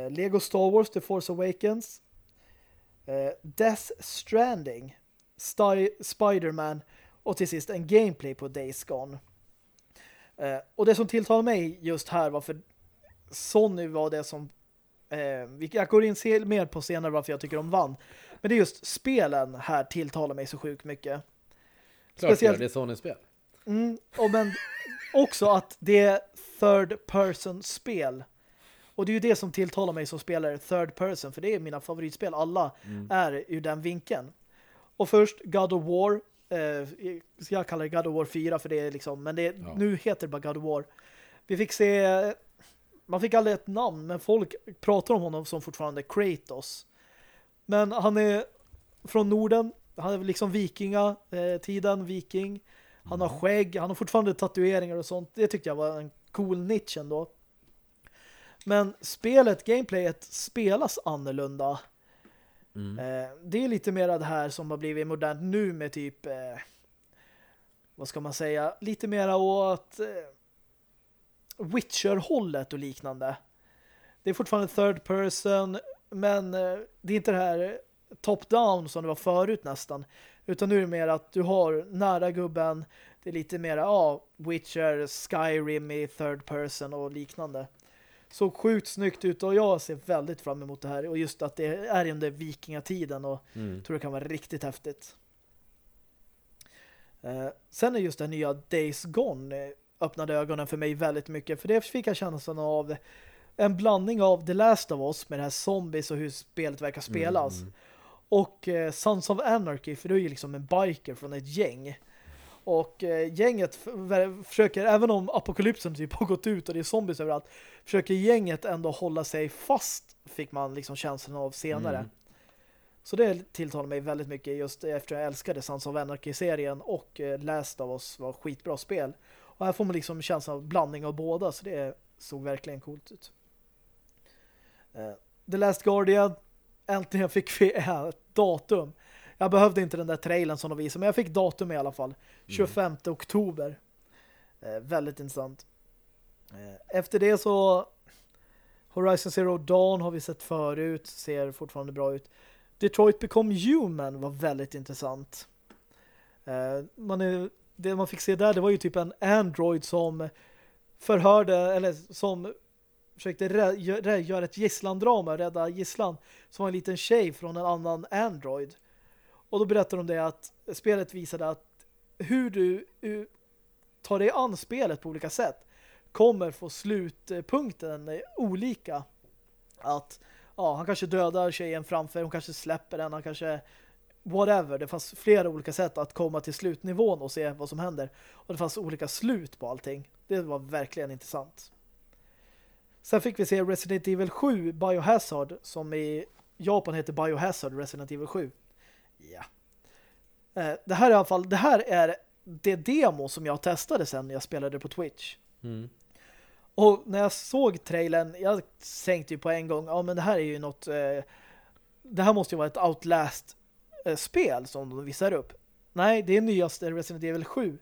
Lego Star Wars The Force Awakens, eh, Death Stranding, Sti- Spider-Man och till sist en gameplay på Days Gone. Eh, och det som tilltalar mig just här var för Sony var det som eh, jag går in mer på senare varför jag tycker de vann. Men det är just spelen här tilltalar mig så sjukt mycket. Klart Speciellt- det är Sony-spel. Mm, och men också att det är third person spel. Och det är ju det som tilltalar mig som spelare third person, för det är mina favoritspel. Alla är ur den vinkeln. Och först God of War. Eh, jag kallar det God of War 4 för det är liksom, men det, Ja. nu heter det bara God of War. Vi fick se man fick aldrig ett namn, men folk pratar om honom som fortfarande Kratos. Men han är från Norden. Han är liksom vikinga eh, tiden, viking. Han har skägg, han har fortfarande tatueringar och sånt. Det tyckte jag var en cool niche ändå. Men spelet, gameplayet spelas annorlunda. Mm. Eh, det är lite mer det här som har blivit modernt nu med typ eh, vad ska man säga, lite mera åt eh, Witcher-hållet och liknande. Det är fortfarande third person men eh, det är inte det här top-down som det var förut nästan. Utan nu är det mer att du har nära gubben, det är lite mer ja, Witcher, Skyrim i third person och liknande. Så sjukt snyggt ut och jag ser väldigt fram emot det här. Och just att det är under vikingatiden och Mm. tror det kan vara riktigt häftigt. Eh, sen är just det nya Days Gone eh, öppnade ögonen för mig väldigt mycket. För det fick jag känslan av en blandning av The Last of Us med det här zombies och hur spelet verkar spelas. Mm. Och eh, Sons of Anarchy, för du är ju liksom en biker från ett gäng. Och eh, gänget försöker, även om apokalypsen typ har gått ut och det är zombies överallt, försöker gänget ändå hålla sig fast, fick man liksom känslan av senare. Mm. Så det tilltalar mig väldigt mycket just efter jag älskade Sons of Anarchy-serien och eh, Last of Us var skitbra spel. Och här får man liksom känslan av blandning av båda så det såg verkligen coolt ut. Eh, The Last Guardian äntligen fick vi ett datum. Jag behövde inte den där trailern som de visade men jag fick datum i alla fall. 25 oktober. Eh, väldigt intressant. Eh, efter det så Horizon Zero Dawn har vi sett förut. Ser fortfarande bra ut. Detroit Become Human var väldigt intressant. Eh, man är, det man fick se där, det var ju typ en Android som förhörde, eller som försökte göra ett gisslandrama, rädda gisslan, som var en liten tjej från en annan Android. Och då berättade de det att spelet visade att hur du tar dig an spelet på olika sätt kommer få slutpunkten olika. Att ja, han kanske dödar tjejen framför, hon kanske släpper den, han kanske whatever. Det fanns flera olika sätt att komma till slutnivån och se vad som händer. Och det fanns olika slut på allting. Det var verkligen intressant. Sen fick vi se Resident Evil 7 Biohazard som i Japan heter Biohazard Resident Evil 7. Ja. Eh, Det här är i alla fall, det här är det demo som jag testade sen när jag spelade på Twitch. Mm. Och när jag såg trailern, jag tänkte ju på en gång, ja men det här är ju något, eh, det här måste ju vara ett Outlast-spel som de visar upp. Nej, det är nyaste Resident Evil 7.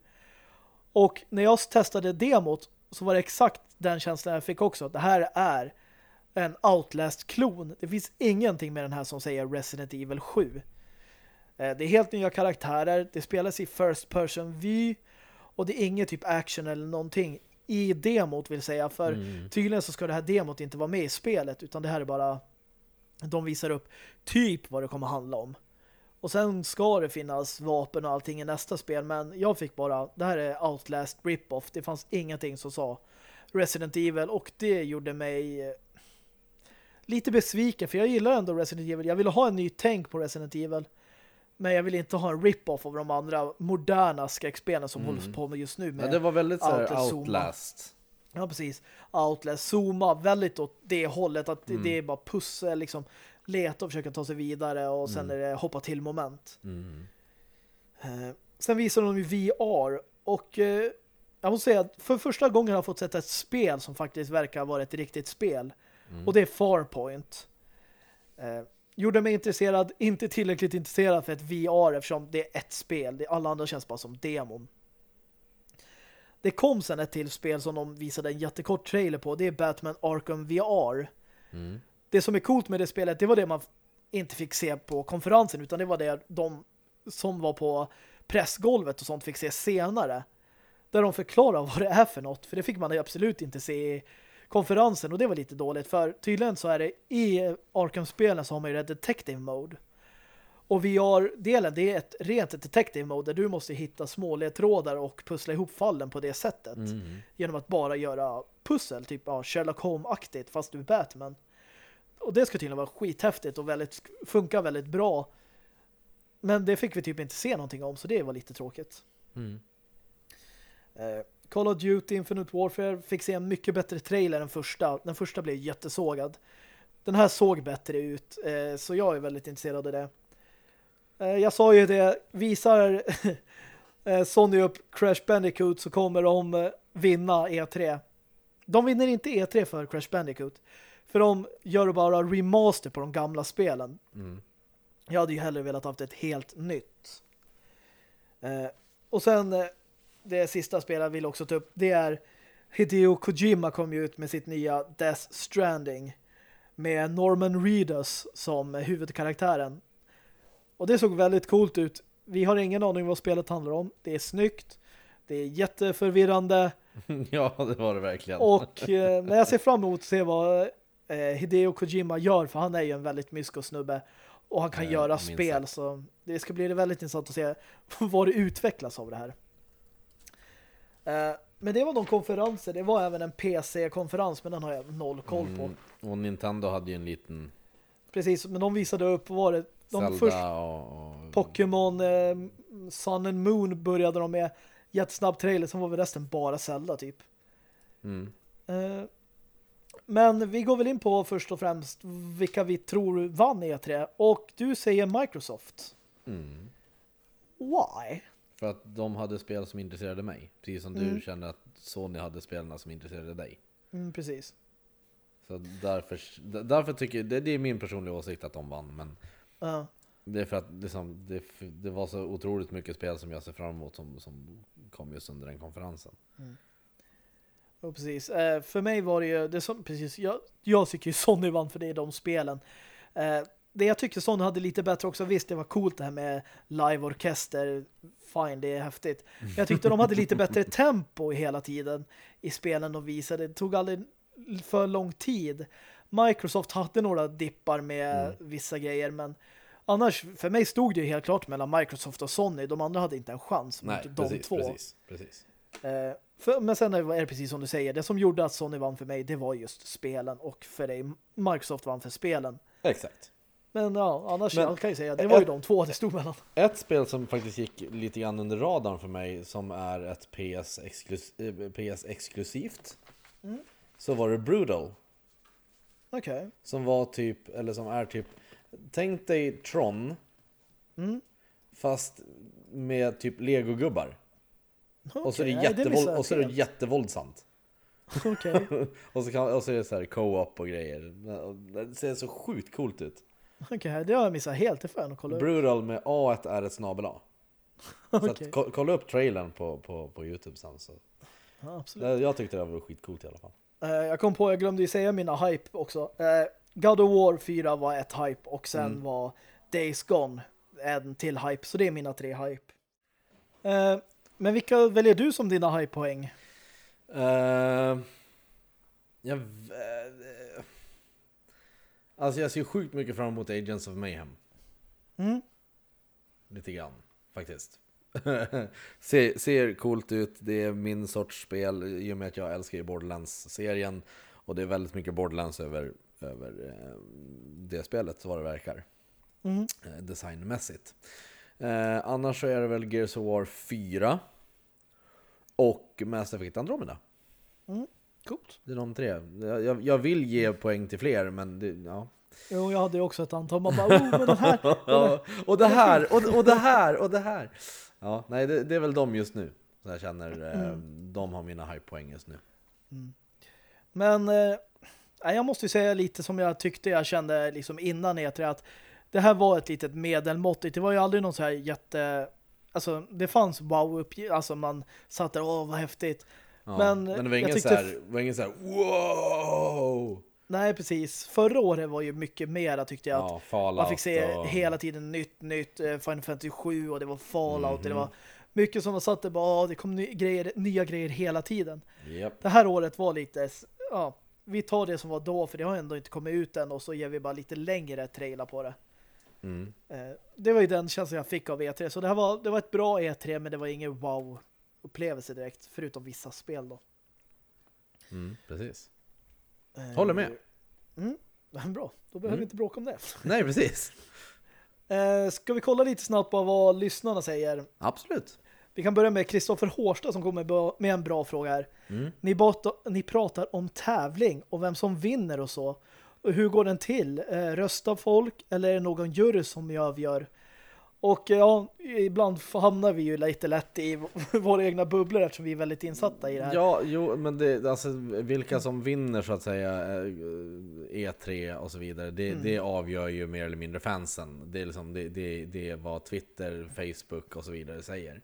Och när jag testade demot så var det exakt den känslan jag fick också. Det här är en Outlast-klon. Det finns ingenting med den här som säger Resident Evil 7. Eh, det är helt nya karaktärer. Det spelas i first person vy. Och det är inget typ action eller någonting i demot vill säga. För Mm. tydligen så ska det här demot inte vara med i spelet. Utan det här är bara de visar upp typ vad det kommer handla om. Och sen ska det finnas vapen och allting i nästa spel. Men jag fick bara, det här är Outlast Rip-Off. Det fanns ingenting som sa Resident Evil. Och det gjorde mig eh, lite besviken. För jag gillar ändå Resident Evil. Jag ville ha en ny tänk på Resident Evil. Men jag vill inte ha en rip-off av de andra moderna skräckspelen som Mm. hålls på med just nu. Med Ja, det var väldigt så Outlast. Outlast. Ja, precis. Outlast, zooma väldigt åt det hållet att det- Mm. det är bara pussel, liksom leta och försöka ta sig vidare och sen Mm. är det hoppa till moment. Mm. Eh, sen visar de ju VR och eh, jag måste säga att för första gången har jag fått sätta ett spel som faktiskt verkar vara ett riktigt spel. Mm. Och det är Farpoint. Eh, gjorde mig intresserad, inte tillräckligt intresserad för ett VR eftersom det är ett spel. Alla andra känns bara som demon. Det kom sen ett till spel som de visade en jättekort trailer på. Det är Batman Arkham VR. Mm. Det som är coolt med det spelet, det var det man inte fick se på konferensen utan det var det de som var på pressgolvet och sånt fick se senare. Där de förklarar vad det är för något. För det fick man absolut inte se konferensen och det var lite dåligt. För tydligen så är det i Arkham-spelen så har man ju det Detective Mode. Och VR-delen, det är ett rent Detective Mode där du måste hitta små ledtrådar och pussla ihop fallen på det sättet. Mm. Genom att bara göra pussel, typ ja, Sherlock Holmes-aktigt fast du är Batman. Och det ska tydligen vara skithäftigt och väldigt, funka väldigt bra. Men det fick vi typ inte se någonting om så det var lite tråkigt. Mm. Eh, Call of Duty Infinite Warfare fick se en mycket bättre trailer än första. Den första blev jättesågad. Den här såg bättre ut eh, så jag är väldigt intresserad av det. Eh, jag sa ju det, visar eh, Sony upp Crash Bandicoot så kommer de eh, vinna E3. De vinner inte E3 för Crash Bandicoot. För de gör bara remaster på de gamla spelen. Mm. Jag hade ju hellre velat haft ett helt nytt. Eh, och sen eh, det sista spelet vill också ta upp det är Hideo Kojima kom ju ut med sitt nya Death Stranding med Norman Reedus som huvudkaraktären. Och det såg väldigt coolt ut. Vi har ingen aning vad spelet handlar om. Det är snyggt. Det är jätteförvirrande. ja, det var det verkligen. Och eh, men jag ser fram emot att se vad eh, Hideo Kojima gör för han är ju en väldigt mysko snubbe och han kan Eh, göra spel så det ska bli väldigt intressant att se vad det utvecklas av det här. Eh, men det var de konferenser. Det var även en PC-konferens men den har jag noll koll på. Mm. Och Nintendo hade ju en liten Precis, men de visade upp vad var det? De Zelda först och... Pokémon eh, Sun and Moon började de med jättesnabb trailer som var väl resten bara Zelda typ. Mm. Eh, Men vi går väl in på först och främst vilka vi tror vann E3. Och du säger Microsoft. Mm. Why? För att de hade spel som intresserade mig. Precis som Mm. du känner att Sony hade spelen som intresserade dig. Mm, precis. Så därför, därför tycker jag, det, det är min personliga åsikt att de vann. Men Ja. det är för att liksom, det, det var så otroligt mycket spel som jag ser fram emot som, som kom just under den konferensen. Ja, precis. Eh, för mig var det ju det som, precis, jag, jag tycker ju Sony vann för det är de spelen. Eh, det jag tycker Sony hade lite bättre också, visst det var coolt det här med live-orkester, fine, det är häftigt. Men jag tyckte de hade lite bättre tempo hela tiden i spelen de visade. Det tog aldrig för lång tid. Microsoft hade några dippar med Mm. vissa grejer, men annars, för mig stod det ju helt klart mellan Microsoft och Sony. De andra hade inte en chans mot Nej, de precis, två. precis, precis. Eh, för, men sen är det precis som du säger. Det som gjorde att Sony vann för mig, det var just spelen. Och för dig, Microsoft vann för spelen. Exakt. Men ja, annars Men- jag kan jag säga, det var ju de två det stod mellan. Ett spel som faktiskt gick lite grann under radarn för mig som är ett PS, exklus eh, PS exklusivt. Mm. Så var det Brutal. Okej. Som var typ, eller som är typ, tänk dig Tron Mm. fast med typ legogubbar. Och så är det, jag och så är det jättevåldsamt. Okej. och, så kan, och så är det så här co-op och grejer. Det ser så sjukt coolt ut. Okej, det har jag missat helt. Det får jag nog kolla upp. Brutal med A, ett R, ett snabel A. Så Okej. att, ko- kolla upp trailern på, på, på Youtube sen. Så. Ja, absolut. Jag tyckte det var skitcoolt i alla fall. Eh, jag kom på, jag glömde ju säga mina hype också. Eh, God of War 4 var ett hype och sen Mm. var Days Gone en till hype. Så det är mina tre hype. Eh, men vilka väljer du som dina hype-poäng? Jag, alltså jag ser sjukt mycket fram emot Agents of Mayhem. Mm. Lite grann, faktiskt. ser, ser coolt ut, det är min sorts spel i och med att jag älskar Borderlands-serien. Och det är väldigt mycket Borderlands över, över uh, det spelet, vad det verkar. Mm. designmässigt. annars så är det väl Gears of War 4. Och Mass Effect Andromeda. Mm, coolt. Det är de tre. Jag, jag vill ge poäng till fler, men det, ja. Jo, jag hade också ett antal. Man bara, oh, men de här, ja, och det här, och, och det här, och det här. Ja, nej, det, det är väl de just nu. Så jag känner, eh, mm. eh, de har mina hype-poäng just nu. Mm. Men eh, jag måste ju säga lite som jag tyckte jag kände liksom innan E3 att det här var ett litet medelmåttigt. Det var ju aldrig någon så här jätte alltså det fanns wow upp alltså man satt där, åh vad häftigt. Ja, men, men det var ingen, tyckte... så här, var ingen så här, wow! Nej, precis. Förra året var ju mycket mer tyckte jag. Ja, Fallout man fick se och... hela tiden nytt, nytt eh, Final Fantasy 7 och det var Fallout mm -hmm. det mhm. var mycket som man satt där bara, det kom ny, grejer, nya grejer hela tiden. Yep. Det här året var lite, ja, vi tar det som var då för det har ändå inte kommit ut än och så ger vi bara lite längre trailer på det. Mm. Eh, det var ju den känslan jag fick av E3. Så det, här var, det var ett bra E3 men det var ingen wow-upplevelse direkt. Förutom vissa spel då. Mm, precis. Eh, Håller med. Mm, bra. Då behöver mm. vi inte bråka om det. Nej, precis. Eh, ska vi kolla lite snabbt på vad lyssnarna säger? Absolut. Vi kan börja med Kristoffer Hårstad som kommer med en bra fråga här. Mm. Ni, ni pratar om tävling och vem som vinner och så. Hur går den till? Eh, röstar folk eller är det någon jury som avgör? Och ja, ibland hamnar vi ju lite lätt i våra egna bubblor eftersom vi är väldigt insatta i det här. Ja, jo, men det, alltså, vilka som vinner så att säga E3 och så vidare, det, mm. det avgör ju mer eller mindre fansen. Det är, liksom, det, det, det är vad Twitter, Facebook och så vidare säger.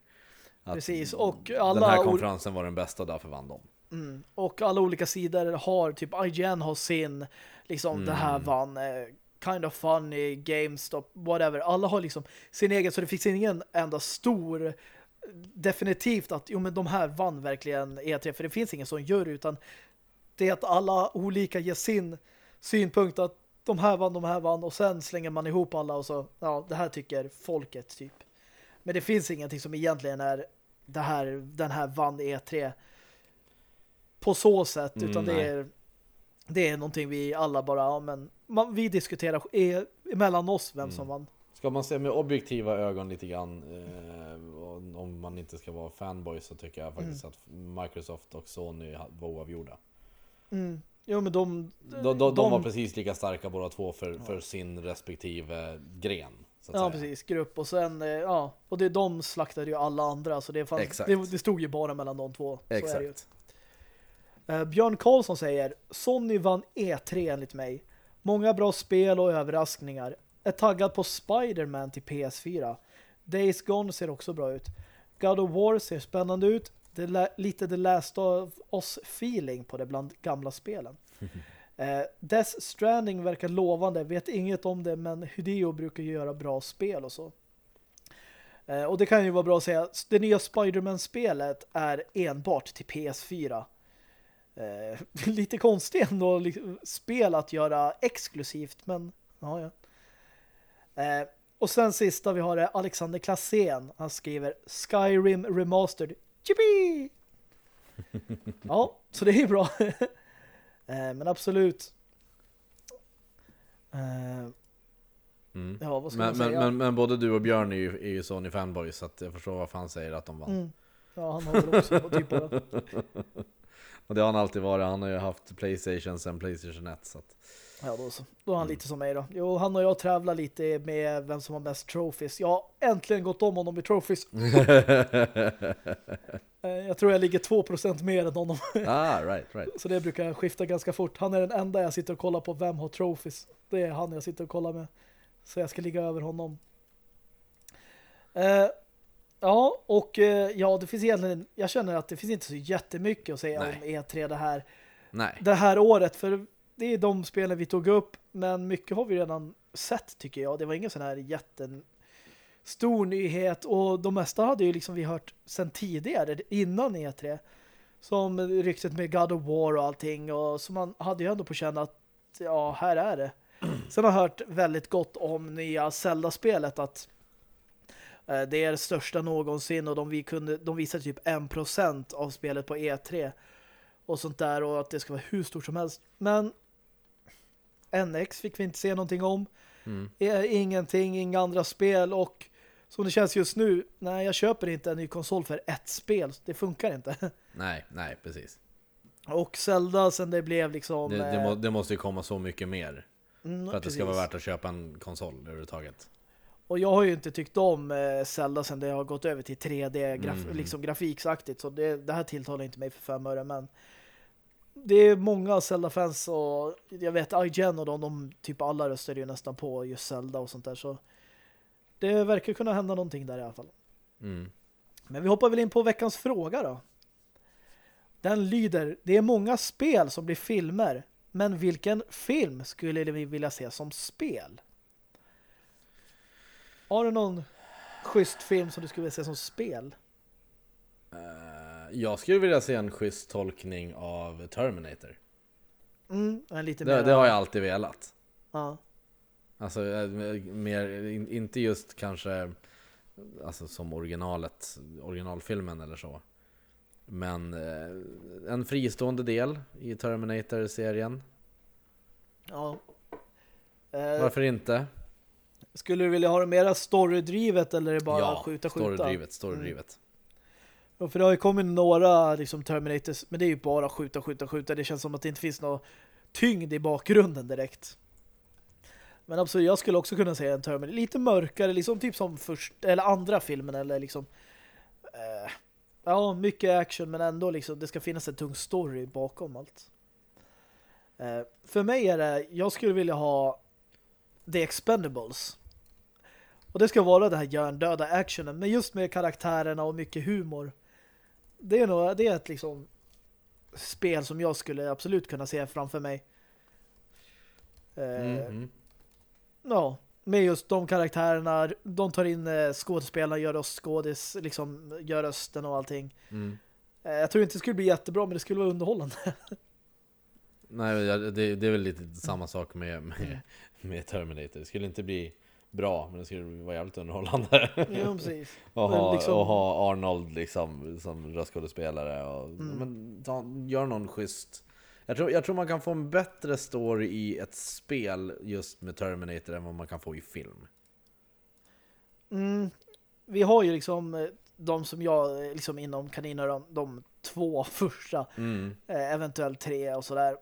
Att Precis, och alla... Den här konferensen var den bästa och därför vann de. Mm. Och alla olika sidor har, typ IGN har sin liksom mm. det här vann eh, kind of funny, GameStop, whatever. Alla har liksom sin egen, så det finns ingen enda stor definitivt att jo men de här vann verkligen E3, för det finns ingen sån jury utan det är att alla olika ger sin synpunkt att de här vann, de här vann och sen slänger man ihop alla och så, ja, det här tycker folket typ. Men det finns ingenting som egentligen är det här, den här vann E3 på så sätt, utan mm, det är det är någonting vi alla bara, ja, men man, vi diskuterar är, mellan oss vem mm. som vann. Ska man se med objektiva ögon lite grann eh, om man inte ska vara fanboy så tycker jag faktiskt mm. att Microsoft och Sony var oavgjorda. Mm. Jo, men de, de, de, de, de var precis lika starka båda två för, ja. för sin respektive gren. ja, säga. precis. Grupp. Och sen, eh, ja, och det, de slaktade ju alla andra. Så det, fanns, det, det, stod ju bara mellan de två. Exakt. Uh, Björn Karlsson säger Sony vann E3 enligt mig. Många bra spel och överraskningar. Är taggad på Spider-Man till PS4. Days Gone ser också bra ut. God of War ser spännande ut. Det lite The Last of Us-feeling på det bland gamla spelen. uh, Death Stranding verkar lovande. Vet inget om det men Hideo brukar göra bra spel och så. Uh, och det kan ju vara bra att säga. Det nya Spider-Man-spelet är enbart till PS4 eh, lite konstigt ändå liksom, spel att göra exklusivt, men ja, ja. Eh, och sen sista vi har är Alexander Klassen. Han skriver Skyrim Remastered. Chippy! ja, så det är bra. eh, men absolut. Eh, Mm. Ja, vad ska men, man säga? Men, men, både du och Björn är ju, är ju Sony fanboys så att jag förstår vad fan säger att de vann. Mm. Ja, han har väl också typ på Och det har han alltid varit. Han har ju haft Playstation sen Playstation 1. Så att... Ja, då, så. då är han mm. lite som mig då. Jo, han och jag tävlar lite med vem som har mest trophies. Jag har äntligen gått om honom i trophies. Eh, jag tror jag ligger 2% mer än honom. ah, right, right. Så det brukar skifta ganska fort. Han är den enda jag sitter och kollar på vem har trophies. Det är han jag sitter och kollar med. Så jag ska ligga över honom. Eh, Ja, och eh, ja, det finns egentligen, jag känner att det finns inte så jättemycket att säga Nej. om E3 det här, Nej. det här året, för det är de spelen vi tog upp, men mycket har vi redan sett tycker jag. Det var ingen sån här jätten stor nyhet och de mesta hade ju liksom vi hört sen tidigare innan E3 som ryktet med God of War och allting och så man hade ju ändå på känna att ja, här är det. Sen har jag hört väldigt gott om nya Zelda-spelet att det är det största någonsin och de, vi kunde, de visade typ 1% av spelet på E3 och sånt där och att det ska vara hur stort som helst. Men NX fick vi inte se någonting om. Mm. Ingenting, inga andra spel och som det känns just nu, nej jag köper inte en ny konsol för ett spel. Det funkar inte. Nej, nej, precis. Och Zelda sen det blev liksom... Det, det, eh, må, det måste ju komma så mycket mer mm, för att det ska precis. vara värt att köpa en konsol överhuvudtaget. Och jag har ju inte tyckt om eh, Zelda sen det har gått över till 3D graf Mm. liksom grafiksaktigt så det, det här tilltalar inte mig för fem öre men det är många Zelda-fans och jag vet IGN och de, de typ alla röstar ju nästan på just Zelda och sånt där så det verkar kunna hända någonting där i alla fall. Mm. Men vi hoppar väl in på veckans fråga då. Den lyder, det är många spel som blir filmer, men vilken film skulle vi vilja se som spel? Har du någon schysst film som du skulle vilja se som spel? Eh, jag skulle vilja se en schysst tolkning av Terminator. Mm, en lite Det, mer... det har jag alltid velat. Ja. Alltså eh, mer, in, inte just kanske alltså som originalet, originalfilmen eller så. Men eh, en fristående del i Terminator-serien. ja. Eh, Varför inte? Skulle du vilja ha det mera storydrivet eller är det bara ja, skjuta, skjuta? storydrivet, storydrivet. Ja, för det har ju kommit några liksom Terminators, men det är ju bara skjuta, skjuta, skjuta. Det känns som att det inte finns någon tyngd i bakgrunden direkt. Men absolut, jag skulle också kunna säga en Terminator. Lite mörkare, liksom typ som först, eller andra filmen, eller liksom eh, ja, mycket action, men ändå liksom, det ska finnas en tung story bakom allt. Eh, för mig är det, jag skulle vilja ha The Expendables. Och det ska vara den här hjärndöda actionen, men just med karaktärerna och mycket humor. Det är nog det är ett liksom spel som jag skulle absolut kunna se framför mig. Mm, mm. Ja, med just de karaktärerna. De tar in eh, skådespelarna, gör oss skådis, liksom gör rösten och allting. Mm. Eh, jag tror inte det skulle bli jättebra, men det skulle vara underhållande. Nej, det, det är väl lite samma sak med, Mm. med, med Terminator. Det skulle inte bli bra, men det skulle vara jävligt underhållande. ja, precis. och, ha, liksom- och ha Arnold liksom som röstskådespelare. Och, Mm. Men ta, gör någon schysst. Jag tror, jag tror man kan få en bättre story i ett spel just med Terminator än vad man kan få i film. Mm, vi har ju liksom eh, de som jag, eh, liksom inom kaniner, de, de två första, Mm. eh, eventuellt tre och sådär.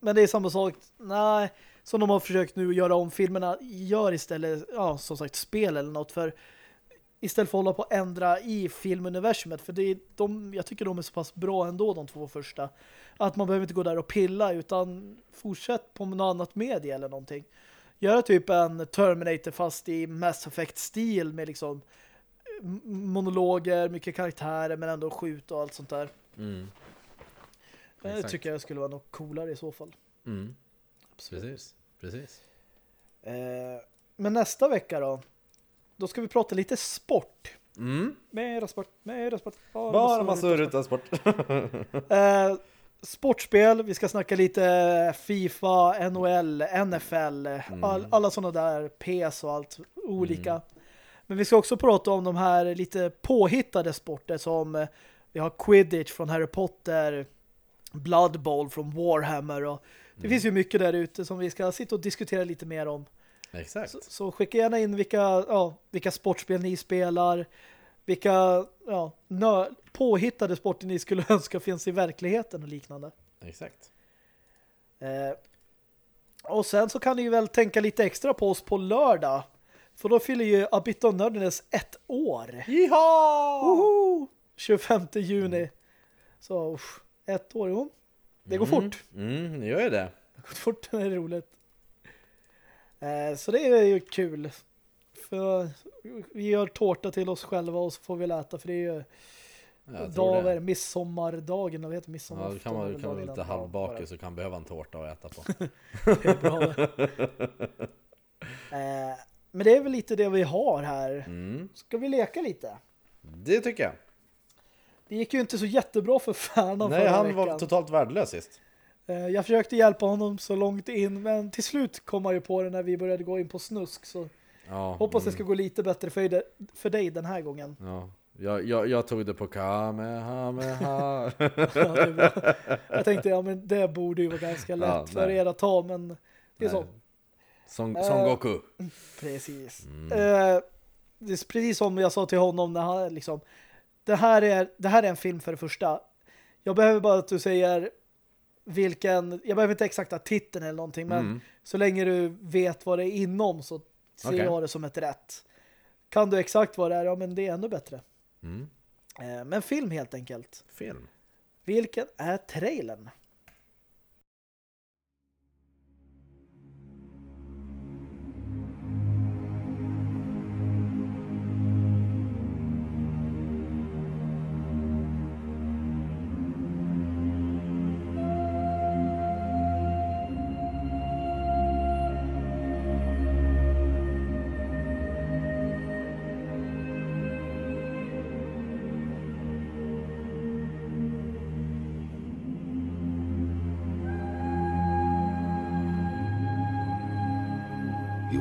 Men det är samma sak, nej, som de har försökt nu göra om filmerna, gör istället, ja, som sagt, spel eller något, för istället för att hålla på att ändra i filmuniversumet, för det är de, jag tycker de är så pass bra ändå, de två första, att man behöver inte gå där och pilla, utan fortsätt på något annat medie eller någonting. Göra typ en Terminator fast i Mass Effect-stil med liksom monologer, mycket karaktärer, men ändå skjut och allt sånt där. Mm. Det tycker jag skulle vara något coolare i så fall. Mm. Absolut. Precis. Precis. Eh, men nästa vecka då? Då ska vi prata lite sport. Mm. Mera sport, mera sport. Bara massor utav sport. Eh, sportspel, vi ska snacka lite FIFA, NHL, NFL, all, alla sådana där PS och allt olika. Men vi ska också prata om de här lite påhittade sporter som eh, vi har Quidditch från Harry Potter, Blood Bowl från Warhammer och det finns ju mycket där ute som vi ska sitta och diskutera lite mer om. Exakt. Så, så skicka gärna in vilka, ja, vilka sportspel ni spelar, vilka ja, påhittade sporter ni skulle önska finns i verkligheten och liknande. Exakt. Eh, och sen så kan ni väl tänka lite extra på oss på lördag. För då fyller ju Abiton Nördnes ett år. Woho! 25 juni. Så usch, ett år, jo. Det går fort. Mm, det gör ju det. Det går fort, det är roligt. Eh, så det är ju kul. För vi gör tårta till oss själva och så får vi äta för det är ju dag, det. midsommardagen, vad heter Ja, midsommarafton? då kan man, eller kan man lite. Ja, halvbakis och kan behöva en tårta att äta på. det är bra. Eh, men det är väl lite det vi har här. Mm. Ska vi leka lite? Det tycker jag. Det gick ju inte så jättebra för Färnan Nej, han veckan. var totalt värdelös sist. Eh, Jag försökte hjälpa honom så långt in, men till slut kom han ju på det när vi började gå in på snusk. Så Ja, hoppas det mm, ska gå lite bättre för dig, för dig den här gången. Ja. Jag, jag, jag tog det på Kamehameha. Ja, det. Jag tänkte, ja men det borde ju vara ganska lätt Ja, för nej. er att ta, men det är så. Nej. Som, Eh, som Goku. Precis. Mm. Eh, det är precis som jag sa till honom när han liksom det här är, det här är en film för det första. Jag behöver bara att du säger vilken, jag behöver inte exakta titeln eller någonting, men Mm. så länge du vet vad det är inom så ser Okej. jag det som ett rätt. Kan du exakt vad det är, ja men det är ännu bättre. Mm. Eh, men film helt enkelt. Film. Vilken är trailern?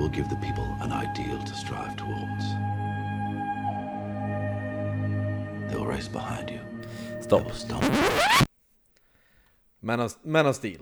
Will give the people an ideal to strive towards. They will race behind you. Stopp. Man of, Man of Steel.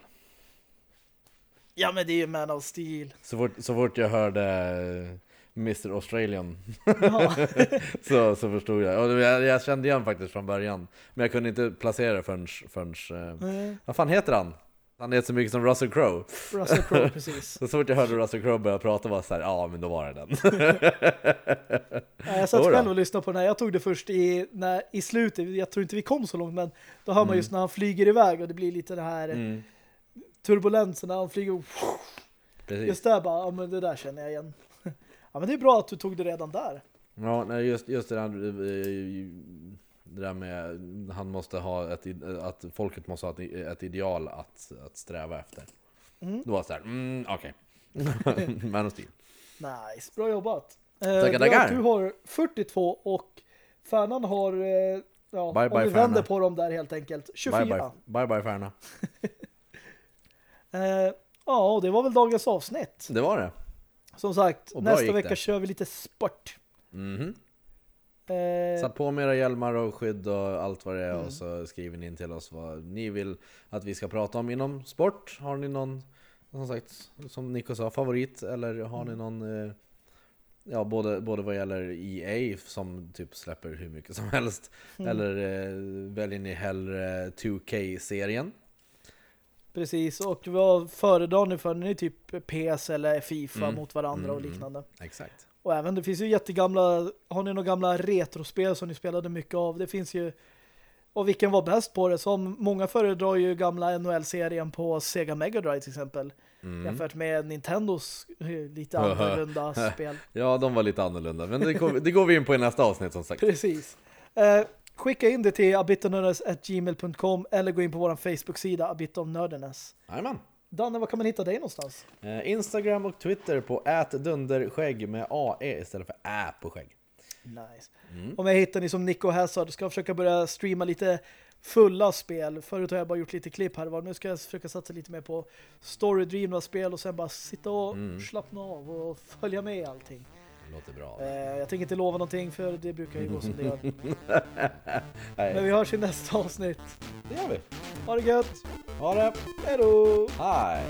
Ja men det är ju Man of Steel. Så fort, så fort jag hörde Mr Australian Ja. så, så förstod jag. Och jag. Jag kände igen faktiskt från början. Men jag kunde inte placera det förrän... förrän eh, Eh, vad fan heter han? Han heter så mycket som Russell Crowe. Russell Crowe, precis. Så, fort jag hörde Russell Crowe börja prata var det så här, ja men då var det den. Ja, Jag satt själv och lyssnade på den här. Jag tog det först i, när, i slutet. Jag tror inte vi kom så långt, men då hör man just när han flyger iväg och det blir lite det här Mm, turbulensen när han flyger. precis. Just där bara, ja men det där känner jag igen. Ja men det är bra att du tog det redan där. Ja, nej, just, just det där, eh, det där med han måste ha ett, att folket måste ha ett, ett ideal att, att sträva efter. Mm. Då var det såhär, mm, okej. Man of Steel. Nice, bra jobbat. Eh, Tackar, tackar. Du har 42 och Färnan har, eh, ja, Bye, om bye, vi vänder Färna. på dem där helt enkelt, 24. Bye bye, bye bye Färna. Eh, ja, och det var väl dagens avsnitt. Det var det. Som sagt, nästa vecka det. kör vi lite sport. Mhm. Eh, Satt på med era hjälmar och skydd och allt vad det är Mm. och så skriver ni in till oss vad ni vill att vi ska prata om inom sport. Har ni någon, som sagt, som Nico sa, favorit? Eller har Mm. ni någon, eh, ja både, både vad gäller EA som typ släpper hur mycket som helst. Mm. Eller eh, väljer ni hellre 2K-serien? Precis, och vad föredrar ni för ni typ PS eller FIFA Mm. mot varandra och Mm, liknande. Exakt. Och även det finns ju jättegamla, har ni några gamla retrospel som ni spelade mycket av? Det finns ju, och vilken var bäst på det? Som många föredrar ju gamla NHL-serien på Sega Mega Drive till exempel. Mm. Jämfört med Nintendos eh, lite annorlunda spel. Ja, de var lite annorlunda. Men det går, det går vi in på i nästa avsnitt som sagt. Precis. Eh, skicka in det till abitonördes.gmail.com eller gå in på vår Facebook-sida abitomnördenes. Jajamän. Danne, var kan man hitta dig någonstans? Eh, Instagram och Twitter på ätdunderskägg med AE istället för ä på skägg. Nice. Mm. Om jag hittar ni som Nico Hazard ska jag försöka börja streama lite fulla spel. Förut har jag bara gjort lite klipp här var. Nu ska jag försöka satsa lite mer på storydrivna spel och sen bara sitta och Mm. slappna av och följa med i allting. Låter bra. Eh, jag tänker inte lova någonting för det brukar ju gå som det gör. Men vi hörs i nästa avsnitt. det gör vi. Ha det gött! Ha det! Hej då! Hej!